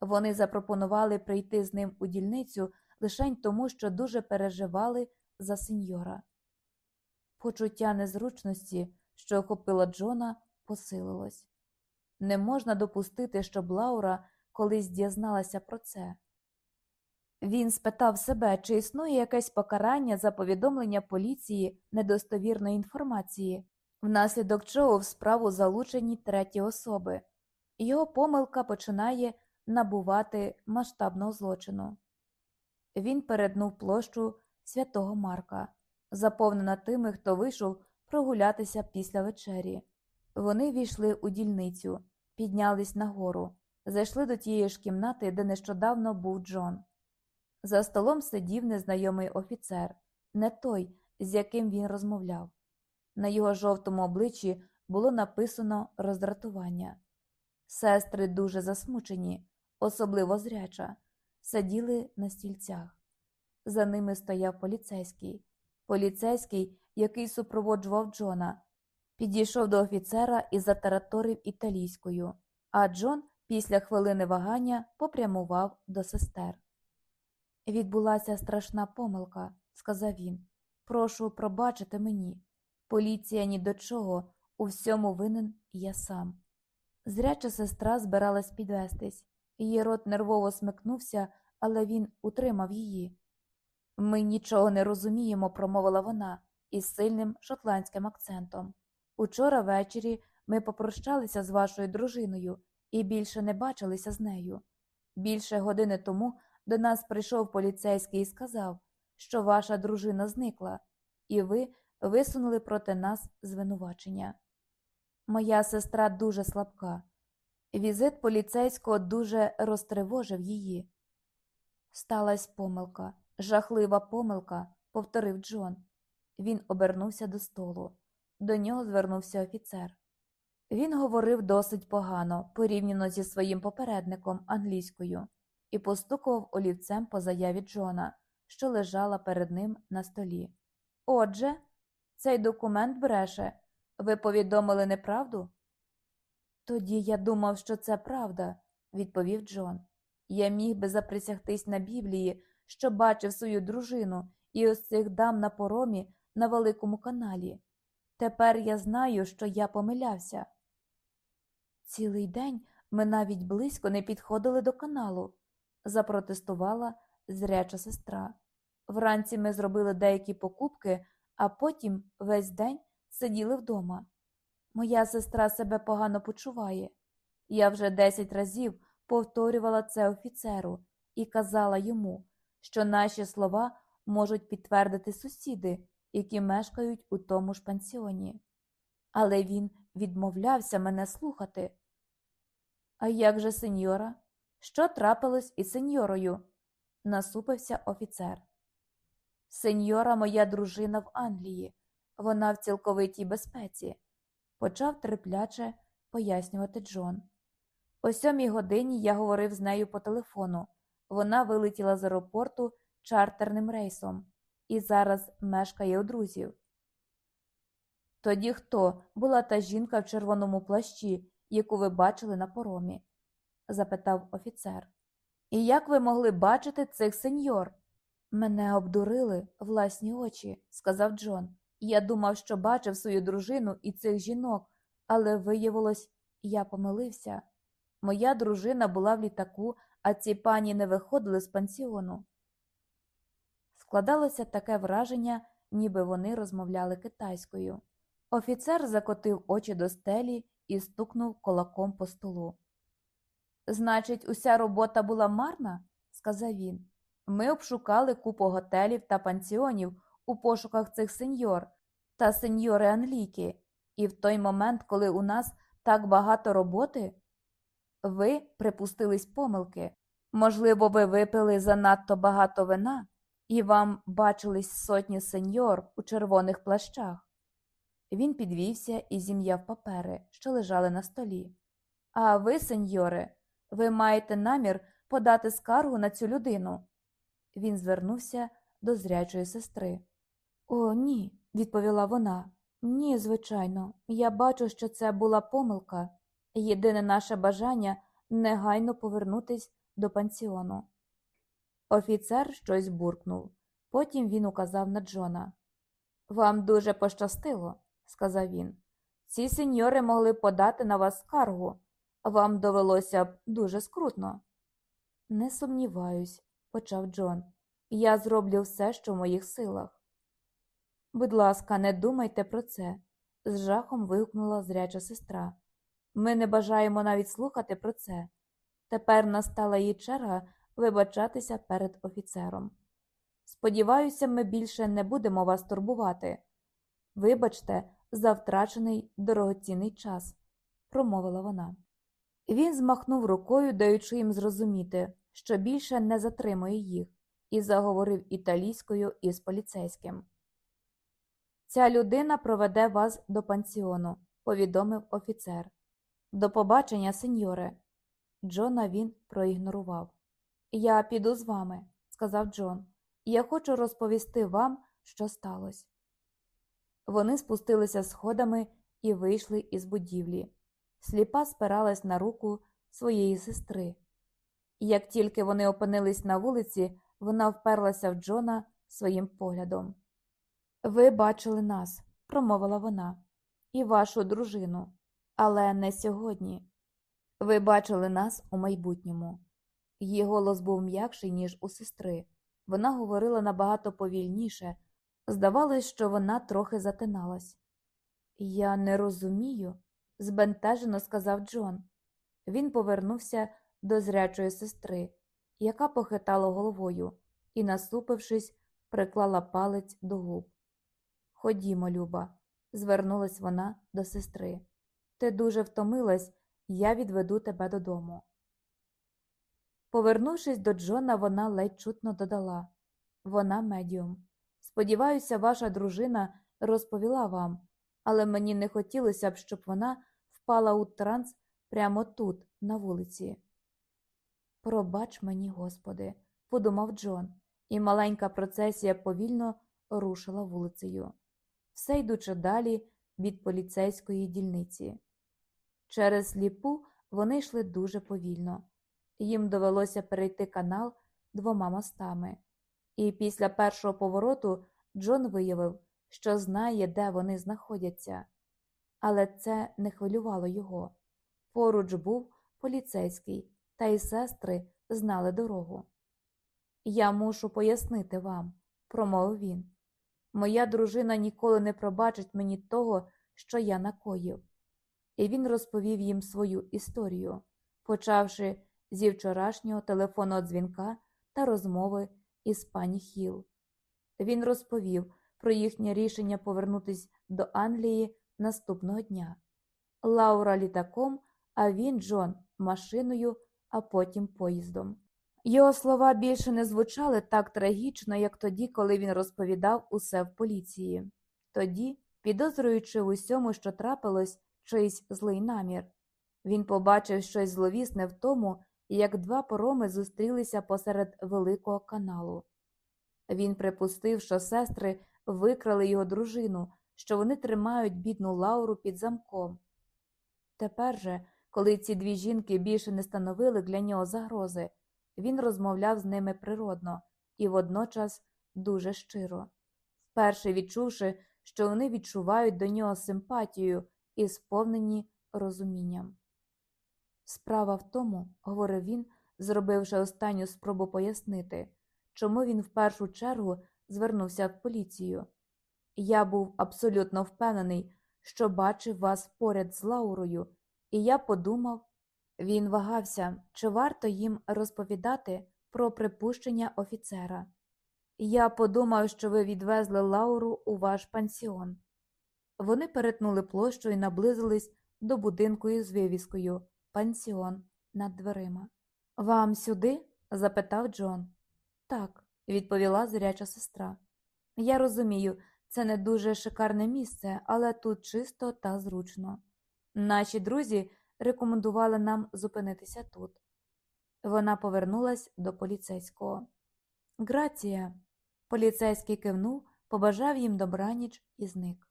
Вони запропонували прийти з ним у дільницю лишень тому, що дуже переживали за сеньора. Почуття незручності, що охопило Джона, посилилось. Не можна допустити, щоб Лаура колись дізналася про це. Він спитав себе, чи існує якесь покарання за повідомлення поліції недостовірної інформації, внаслідок чого в справу залучені треті особи. Його помилка починає набувати масштабного злочину. Він перетнув площу святого Марка, заповнена тими, хто вийшов прогулятися після вечері. Вони війшли у дільницю, піднялись нагору, зайшли до тієї ж кімнати, де нещодавно був Джон. За столом сидів незнайомий офіцер, не той, з яким він розмовляв. На його жовтому обличчі було написано роздратування. Сестри дуже засмучені, особливо зряча, сиділи на стільцях. За ними стояв поліцейський. Поліцейський, який супроводжував Джона, підійшов до офіцера і затараторив італійською, а Джон після хвилини вагання попрямував до сестер. Відбулася страшна помилка, сказав він. Прошу пробачити мені. Поліція ні до чого, у всьому винен я сам. Зряча сестра збиралась підвестись. Її рот нервово смикнувся, але він утримав її. Ми нічого не розуміємо, промовила вона із сильним шотландським акцентом. Учора ввечері ми попрощалися з вашою дружиною і більше не бачилися з нею. Більше години тому до нас прийшов поліцейський і сказав, що ваша дружина зникла, і ви висунули проти нас звинувачення. Моя сестра дуже слабка. Візит поліцейського дуже розтривожив її. Сталась помилка, жахлива помилка, повторив Джон. Він обернувся до столу. До нього звернувся офіцер. Він говорив досить погано, порівняно зі своїм попередником англійською, і постукував олівцем по заяві Джона, що лежала перед ним на столі. Отже, цей документ бреше. Ви повідомили неправду? Тоді я думав, що це правда, відповів Джон. Я міг би заприсягтись на Біблії, що бачив свою дружину і ось цих дам на поромі на Великому каналі. Тепер я знаю, що я помилявся. Цілий день ми навіть близько не підходили до каналу, запротестувала зряча сестра. Вранці ми зробили деякі покупки, а потім весь день сиділи вдома. Моя сестра себе погано почуває. Я вже десять разів повторювала це офіцеру і казала йому, що наші слова можуть підтвердити сусіди, які мешкають у тому ж пансіоні. Але він відмовлявся мене слухати. А як же сеньора? Що трапилось із сеньорою? насупився офіцер. Сеньора, моя дружина в Англії, вона в цілковитій безпеці, почав терпляче пояснювати Джон. О сьомій годині я говорив з нею по телефону. Вона вилетіла з аеропорту чартерним рейсом і зараз мешкає у друзів. Тоді хто була та жінка в червоному плащі, яку ви бачили на поромі? Запитав офіцер. І як ви могли бачити цих сеньор? Мене обдурили власні очі, сказав Джон. Я думав, що бачив свою дружину і цих жінок, але виявилось, я помилився. Моя дружина була в літаку, а ці пані не виходили з пансіону. Складалося таке враження, ніби вони розмовляли китайською. Офіцер закотив очі до стелі і стукнув кулаком по столу. Значить, уся робота була марна, сказав він. Ми обшукали купу готелів та пансіонів у пошуках цих сеньор та сеньори Англійки, і в той момент, коли у нас так багато роботи, ви припустились помилки. Можливо, ви випили занадто багато вина, і вам бачились сотні сеньор у червоних плащах. Він підвівся і зім'яв папери, що лежали на столі. А ви, сеньоре, ви маєте намір подати скаргу на цю людину. Він звернувся до зрячої сестри. О, ні, відповіла вона. Ні, звичайно, я бачу, що це була помилка. Єдине наше бажання негайно повернутись до пансіону. Офіцер щось буркнув. Потім він указав на Джона. Вам дуже пощастило, сказав він. Ці сеньори могли подати на вас скаргу. Вам довелося б дуже скрутно. Не сумніваюсь, почав Джон. Я зроблю все, що в моїх силах. Будь ласка, не думайте про це, з жахом вигукнула зряча сестра. Ми не бажаємо навіть слухати про це. Тепер настала її черга вибачатися перед офіцером. Сподіваюся, ми більше не будемо вас турбувати. Вибачте, за втрачений дорогоцінний час, промовила вона. Він змахнув рукою, даючи їм зрозуміти, що більше не затримує їх, і заговорив італійською із поліцейським. Ця людина проведе вас до пансіону, повідомив офіцер. До побачення, сеньоре. Джона він проігнорував. Я піду з вами, сказав Джон, я хочу розповісти вам, що сталося. Вони спустилися сходами і вийшли із будівлі. Сліпа спиралась на руку своєї сестри. І Як тільки вони опинились на вулиці, вона вперлася в Джона своїм поглядом. Ви бачили нас, промовила вона, і вашу дружину, але не сьогодні. Ви бачили нас у майбутньому. Її голос був м'якший, ніж у сестри. Вона говорила набагато повільніше, здавалось, що вона трохи затиналась. Я не розумію, збентежено сказав Джон. Він повернувся до зрячої сестри, яка похитала головою і, насупившись, приклала палець до губ. Ходімо, Люба, звернулась вона до сестри. Ти дуже втомилась, я відведу тебе додому. Повернувшись до Джона, вона ледь чутно додала вона медіум. Сподіваюся, ваша дружина розповіла вам, але мені не хотілося б, щоб вона впала у транс прямо тут, на вулиці. Пробач мені, Господи, подумав Джон, і маленька процесія повільно рушила вулицею, все йдучи далі від поліцейської дільниці. Через сліпу вони йшли дуже повільно. Їм довелося перейти канал двома мостами, і після першого повороту Джон виявив, що знає, де вони знаходяться. Але це не хвилювало його. Поруч був поліцейський, та й сестри знали дорогу. Я мушу пояснити вам, промовив він. Моя дружина ніколи не пробачить мені того, що я накоїв. І він розповів їм свою історію, почавши зі вчорашнього телефонного дзвінка та розмови із пані Хіл. Він розповів про їхнє рішення повернутися до Англії наступного дня. Лаура літаком, а він, Джон, машиною, а потім поїздом. Його слова більше не звучали так трагічно, як тоді, коли він розповідав усе в поліції. Тоді, підозрюючи в усьому, що трапилось, чийсь злий намір. Він побачив щось зловісне в тому, як два пороми зустрілися посеред великого каналу. Він припустив, що сестри викрали його дружину, що вони тримають бідну Лауру під замком. Тепер же, коли ці дві жінки більше не становили для нього загрози, він розмовляв з ними природно і водночас дуже щиро, вперше відчувши, що вони відчувають до нього симпатію і сповнені розумінням. Справа в тому, говорив він, зробивши останню спробу пояснити, чому він в першу чергу звернувся в поліцію. Я був абсолютно впевнений, що бачив вас поряд з Лаурою, і я подумав, він вагався, чи варто їм розповідати про припущення офіцера. Я подумав, що ви відвезли Лауру у ваш пансіон. Вони перетнули площу і наблизились до будинку із вивіскою Пансіон над дверима. Вам сюди? запитав Джон. Так, відповіла зряча сестра. Я розумію, це не дуже шикарне місце, але тут чисто та зручно. Наші друзі рекомендували нам зупинитися тут. Вона повернулась до поліцейського. Грація. Поліцейський кивнув, побажав їм добраніч і зник.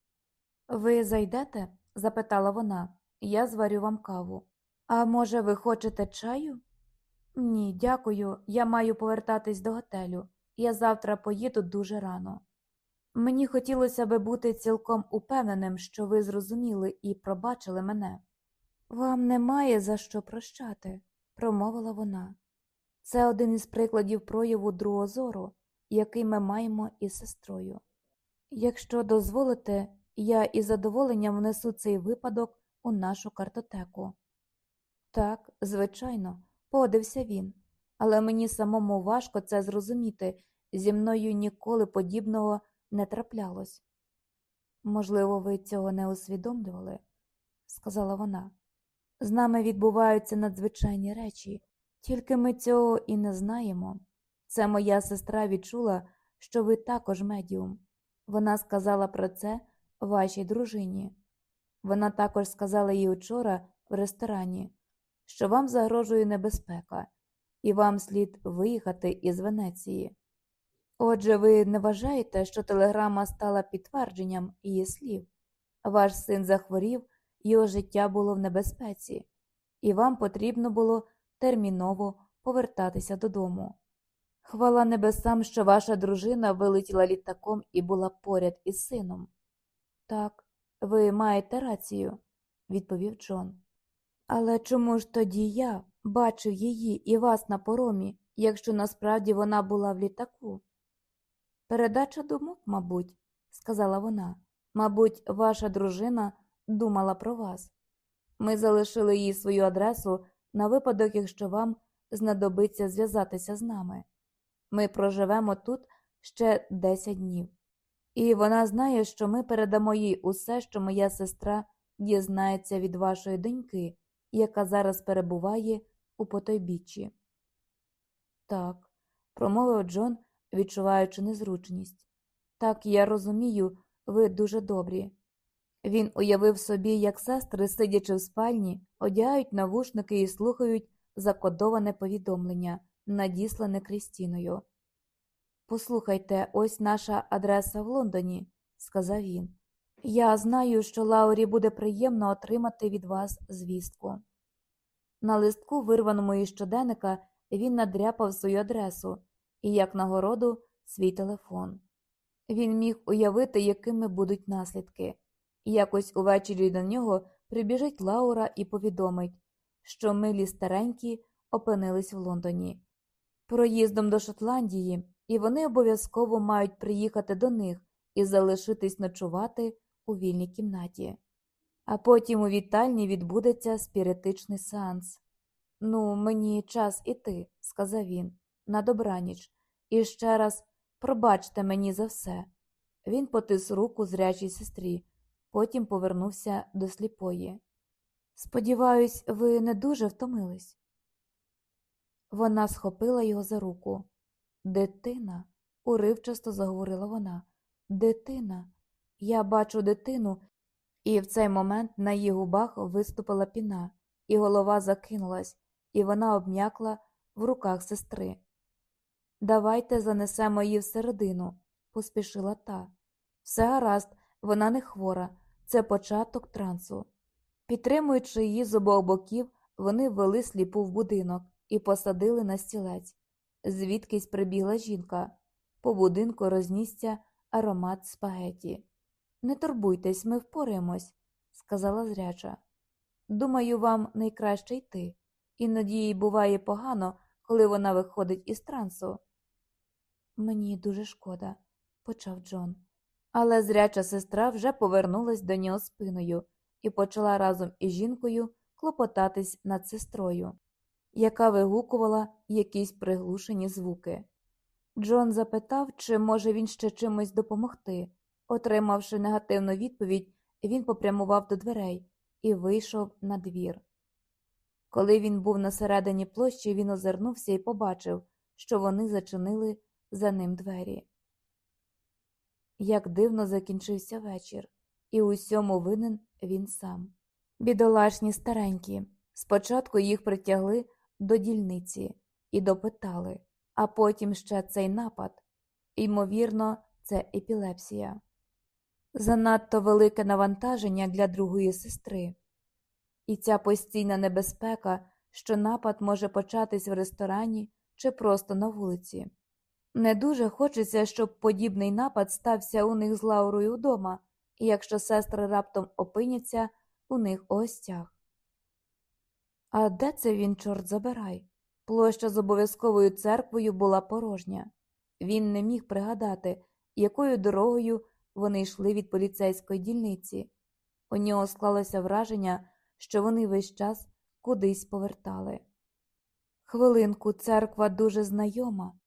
Ви зайдете? запитала вона. Я зварю вам каву. А може, ви хочете чаю? Ні, дякую. Я маю повертатись до готелю. Я завтра поїду дуже рано. Мені хотілося би бути цілком упевненим, що ви зрозуміли і пробачили мене. Вам немає за що прощати, промовила вона. Це один із прикладів прояву другого зору, який ми маємо із сестрою. Якщо дозволите, я із задоволенням внесу цей випадок у нашу картотеку. Так, звичайно, погодився він, але мені самому важко це зрозуміти, зі мною ніколи подібного не траплялось. Можливо, ви цього не усвідомлювали, сказала вона. З нами відбуваються надзвичайні речі, тільки ми цього і не знаємо. Це моя сестра відчула, що ви також медіум. Вона сказала про це вашій дружині. Вона також сказала їй учора в ресторані, що вам загрожує небезпека, і вам слід виїхати із Венеції. Отже, ви не вважаєте, що телеграма стала підтвердженням її слів. Ваш син захворів, його життя було в небезпеці, і вам потрібно було терміново повертатися додому. Хвала небесам, що ваша дружина вилетіла літаком і була поряд із сином. Так, ви маєте рацію, відповів Джон. Але чому ж тоді я бачив її і вас на поромі, якщо насправді вона була в літаку? Передача думок, мабуть, сказала вона. Мабуть, ваша дружина думала про вас. Ми залишили їй свою адресу на випадок, якщо вам знадобиться зв'язатися з нами. Ми проживемо тут ще 10 днів, і вона знає, що ми передамо їй усе, що моя сестра дізнається від вашої доньки, яка зараз перебуває у потойбіччі. Так, промовив Джон, відчуваючи незручність. Так, я розумію, ви дуже добрі. Він уявив собі, як сестри, сидячи в спальні, одягають навушники і слухають закодоване повідомлення, надіслане Крістіною. Послухайте, ось наша адреса в Лондоні, сказав він. Я знаю, що Лаурі буде приємно отримати від вас звістку. На листку, вирваному із щоденника, він надряпав свою адресу і, як нагороду, свій телефон. Він міг уявити, якими будуть наслідки. Якось увечері до нього прибіжить Лаура і повідомить, що милі старенькі опинились в Лондоні. Проїздом до Шотландії, і вони обов'язково мають приїхати до них і залишитись ночувати у вільній кімнаті. А потім у вітальні відбудеться спіритичний сеанс. Ну, мені час іти, сказав він, на добраніч, і ще раз пробачте мені за все. Він потис руку зрячій сестрі, потім повернувся до сліпої. Сподіваюсь, ви не дуже втомились. Вона схопила його за руку. Дитина, уривчасто заговорила вона. Дитина. Я бачу дитину, і в цей момент на її губах виступила піна, і голова закинулась, і вона обм'якла в руках сестри. Давайте занесемо її всередину, поспішила та. Все гаразд, вона не хвора, це початок трансу. Підтримуючи її з обох боків, вони ввели сліпу в будинок і посадили на стілець. Звідкись прибігла жінка. По будинку рознісся аромат спагеті. Не турбуйтесь, ми впораємось, сказала зряча. Думаю, вам найкраще йти. Іноді їй буває погано, коли вона виходить із трансу. Мені дуже шкода, почав Джон. Але зряча сестра вже повернулась до нього спиною і почала разом із жінкою клопотатись над сестрою, яка вигукувала якісь приглушені звуки. Джон запитав, чи може він ще чимось допомогти. Отримавши негативну відповідь, він попрямував до дверей і вийшов на двір. Коли він був на середині площі, він озирнувся і побачив, що вони зачинили за ним двері. Як дивно закінчився вечір, і усьому винен він сам. Бідолашні старенькі. Спочатку їх притягли до дільниці і допитали, а потім ще цей напад. Ймовірно, це епілепсія. Занадто велике навантаження для другої сестри. І ця постійна небезпека, що напад може початись в ресторані чи просто на вулиці. Не дуже хочеться, щоб подібний напад стався у них з Лаурою вдома, якщо сестри раптом опиняться у них у гостях. А де це він, чорт забирай? Площа з обов'язковою церквою була порожня. Він не міг пригадати, якою дорогою вони йшли від поліцейської дільниці. У нього склалося враження, що вони весь час кудись повертали. Хвилинку, церква дуже знайома.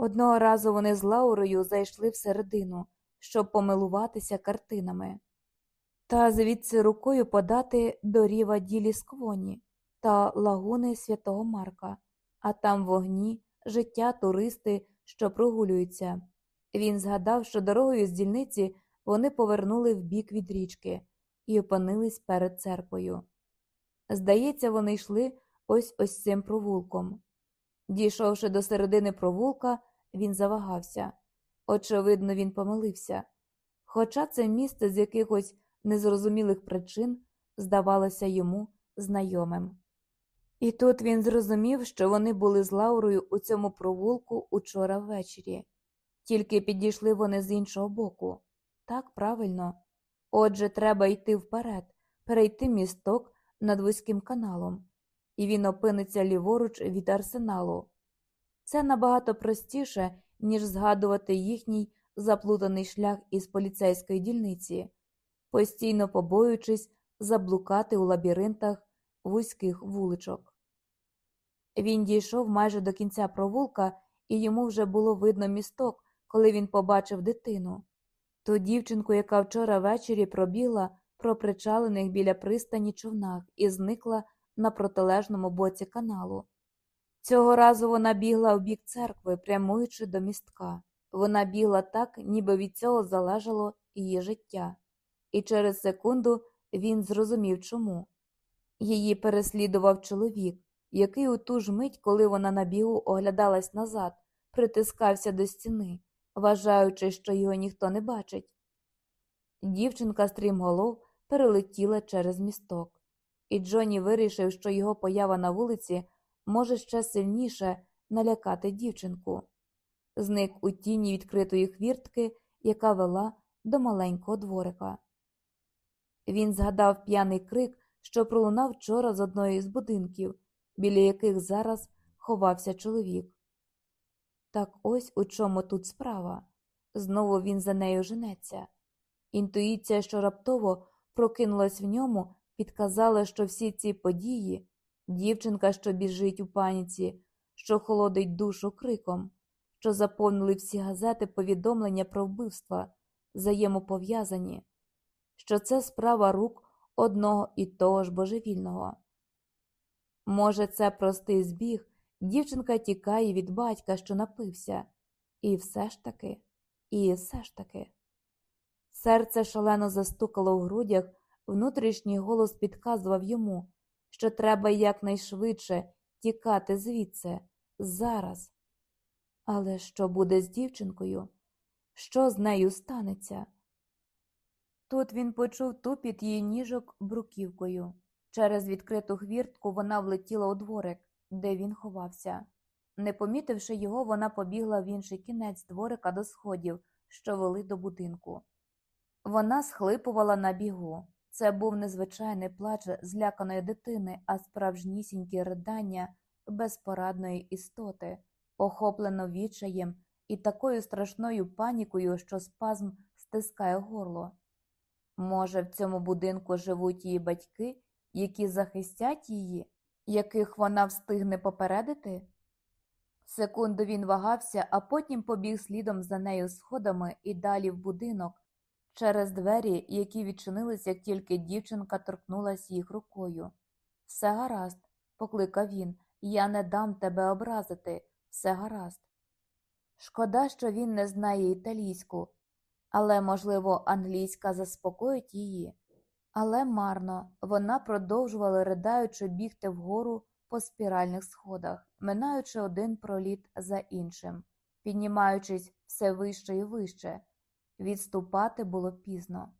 Одного разу вони з Лаурою зайшли всередину, щоб помилуватися картинами, та звідси рукою подати до ріва ділі сквоні та лагуни святого Марка, а там вогні, життя, туристи, що прогулюються. Він згадав, що дорогою з дільниці вони повернули в бік від річки і опинились перед церквою. Здається, вони йшли ось ось цим провулком. Дійшовши до середини провулка, він завагався. Очевидно, він помилився. Хоча це місце з якихось незрозумілих причин здавалося йому знайомим. І тут він зрозумів, що вони були з Лаурою у цьому провулку учора ввечері, тільки підійшли вони з іншого боку. Так правильно. Отже, треба йти вперед, перейти місток над вузьким каналом, і він опиниться ліворуч від арсеналу. Це набагато простіше, ніж згадувати їхній заплутаний шлях із поліцейської дільниці, постійно побоюючись заблукати у лабіринтах вузьких вуличок. Він дійшов майже до кінця провулка, і йому вже було видно місток, коли він побачив дитину ту дівчинку, яка вчора ввечері пробігла про причалених біля пристані човнах і зникла на протилежному боці каналу. Цього разу вона бігла в бік церкви, прямуючи до містка. Вона бігла так, ніби від цього залежало її життя, і через секунду він зрозумів чому. Її переслідував чоловік, який у ту ж мить, коли вона на бігу оглядалась назад, притискався до стіни, вважаючи, що його ніхто не бачить. Дівчинка стрімголов перелетіла через місток, і Джонні вирішив, що його поява на вулиці може ще сильніше налякати дівчинку. Зник у тіні відкритої хвіртки, яка вела до маленького дворика. Він згадав п'яний крик, що пролунав вчора з одної з будинків, біля яких зараз ховався чоловік. Так ось у чому тут справа. Знову він за нею женеться. Інтуїція, що раптово прокинулась в ньому, підказала, що всі ці події дівчинка, що біжить у паніці, що холодить душу криком, що заповнили всі газети повідомлення про вбивства, взаємопов'язані, що це справа рук одного і того ж божевільного. Може, це простий збіг, дівчинка тікає від батька, що напився, і все ж таки, і все ж таки. Серце шалено застукало в грудях, внутрішній голос підказував йому, що треба якнайшвидше тікати звідси, зараз. Але що буде з дівчинкою? Що з нею станеться? Тут він почув тупіт її ніжок бруківкою. Через відкриту хвіртку вона влетіла у дворик, де він ховався. Не помітивши його, вона побігла в інший кінець дворика до сходів, що вели до будинку. Вона схлипувала на бігу. Це був незвичайний плач зляканої дитини, а справжнісінькі ридання безпорадної істоти, охоплено відчаєм і такою страшною панікою, що спазм стискає горло. Може, в цьому будинку живуть її батьки, які захистять її, яких вона встигне попередити? Секунду він вагався, а потім побіг слідом за нею сходами і далі в будинок, через двері, які відчинились, як тільки дівчинка торкнулась їх рукою. Все гаразд, покликав він, я не дам тебе образити, все гаразд. Шкода, що він не знає італійську, але, можливо, англійська заспокоїть її. Але марно вона продовжувала ридаючи бігти вгору по спіральних сходах, минаючи один проліт за іншим, піднімаючись все вище і вище. Відступати було пізно.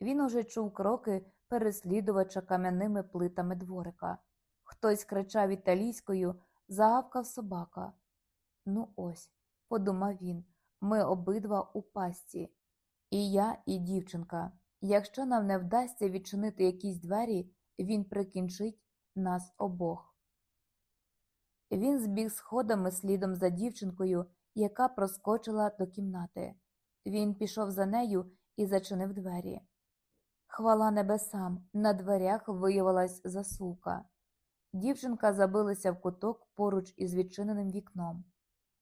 Він уже чув кроки переслідувача кам'яними плитами дворика. Хтось кричав італійською, загавкав собака. Ну, ось, подумав він, ми обидва у пастці. І я, і дівчинка. Якщо нам не вдасться відчинити якісь двері, він прикінчить нас обох. Він збіг сходами слідом за дівчинкою, яка проскочила до кімнати. Він пішов за нею і зачинив двері. Хвала небесам, на дверях виявилась засувка. Дівчинка забилася в куток поруч із відчиненим вікном.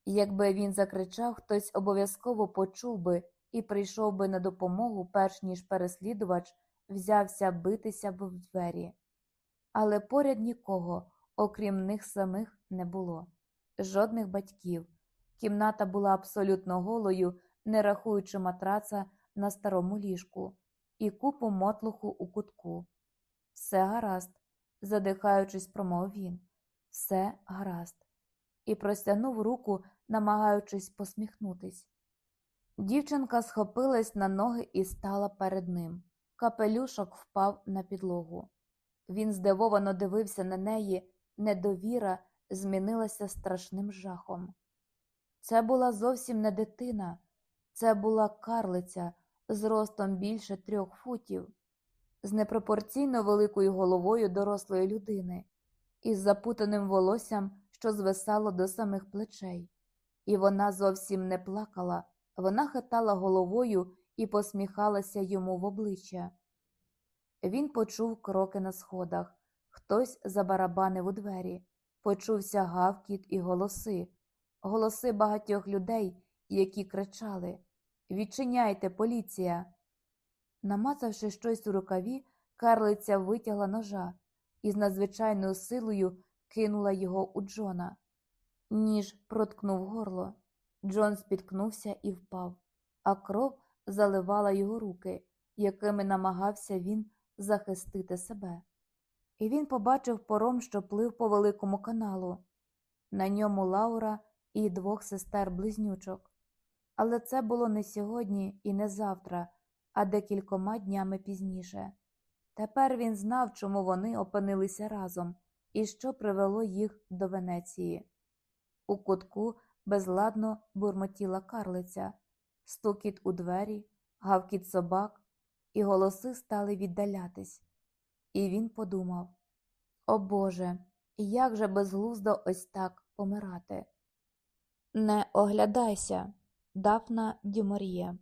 Якби він закричав, хтось обов'язково почув би і прийшов би на допомогу, перш ніж переслідувач взявся битися б в двері. Але поряд нікого, окрім них самих, не було. Жодних батьків. Кімната була абсолютно голою, не рахуючи матраца на старому ліжку і купу мотлуху у кутку. Все гаразд, задихаючись, промовив він. Все гаразд. І простягнув руку, намагаючись посміхнутись. Дівчинка схопилась на ноги і стала перед ним. Капелюшок впав на підлогу. Він здивовано дивився на неї, недовіра змінилася страшним жахом. Це була зовсім не дитина, це була карлиця з ростом більше трьох футів, з непропорційно великою головою дорослої людини, із запутаним волоссям, що звисало до самих плечей. І вона зовсім не плакала, вона хитала головою і посміхалася йому в обличчя. Він почув кроки на сходах, хтось забарабанив у двері, почувся гавкіт і голоси, голоси багатьох людей, які кричали Відчиняйте, поліція. Намацавши щось у рукаві, карлиця витягла ножа і з надзвичайною силою кинула його у Джона. Ніж проткнув горло. Джон спіткнувся і впав, а кров заливала його руки, якими намагався він захистити себе. І він побачив пором, що плив по великому каналу. На ньому Лаура і двох сестер близнючок. Але це було не сьогодні і не завтра, а декількома днями пізніше. Тепер він знав, чому вони опинилися разом і що привело їх до Венеції. У кутку безладно бурмотіла карлиця, стукіт у двері, гавкіт собак, і голоси стали віддалятись. І він подумав О Боже, як же безглуздо ось так помирати. Не оглядайся, Дафна Дюмор'є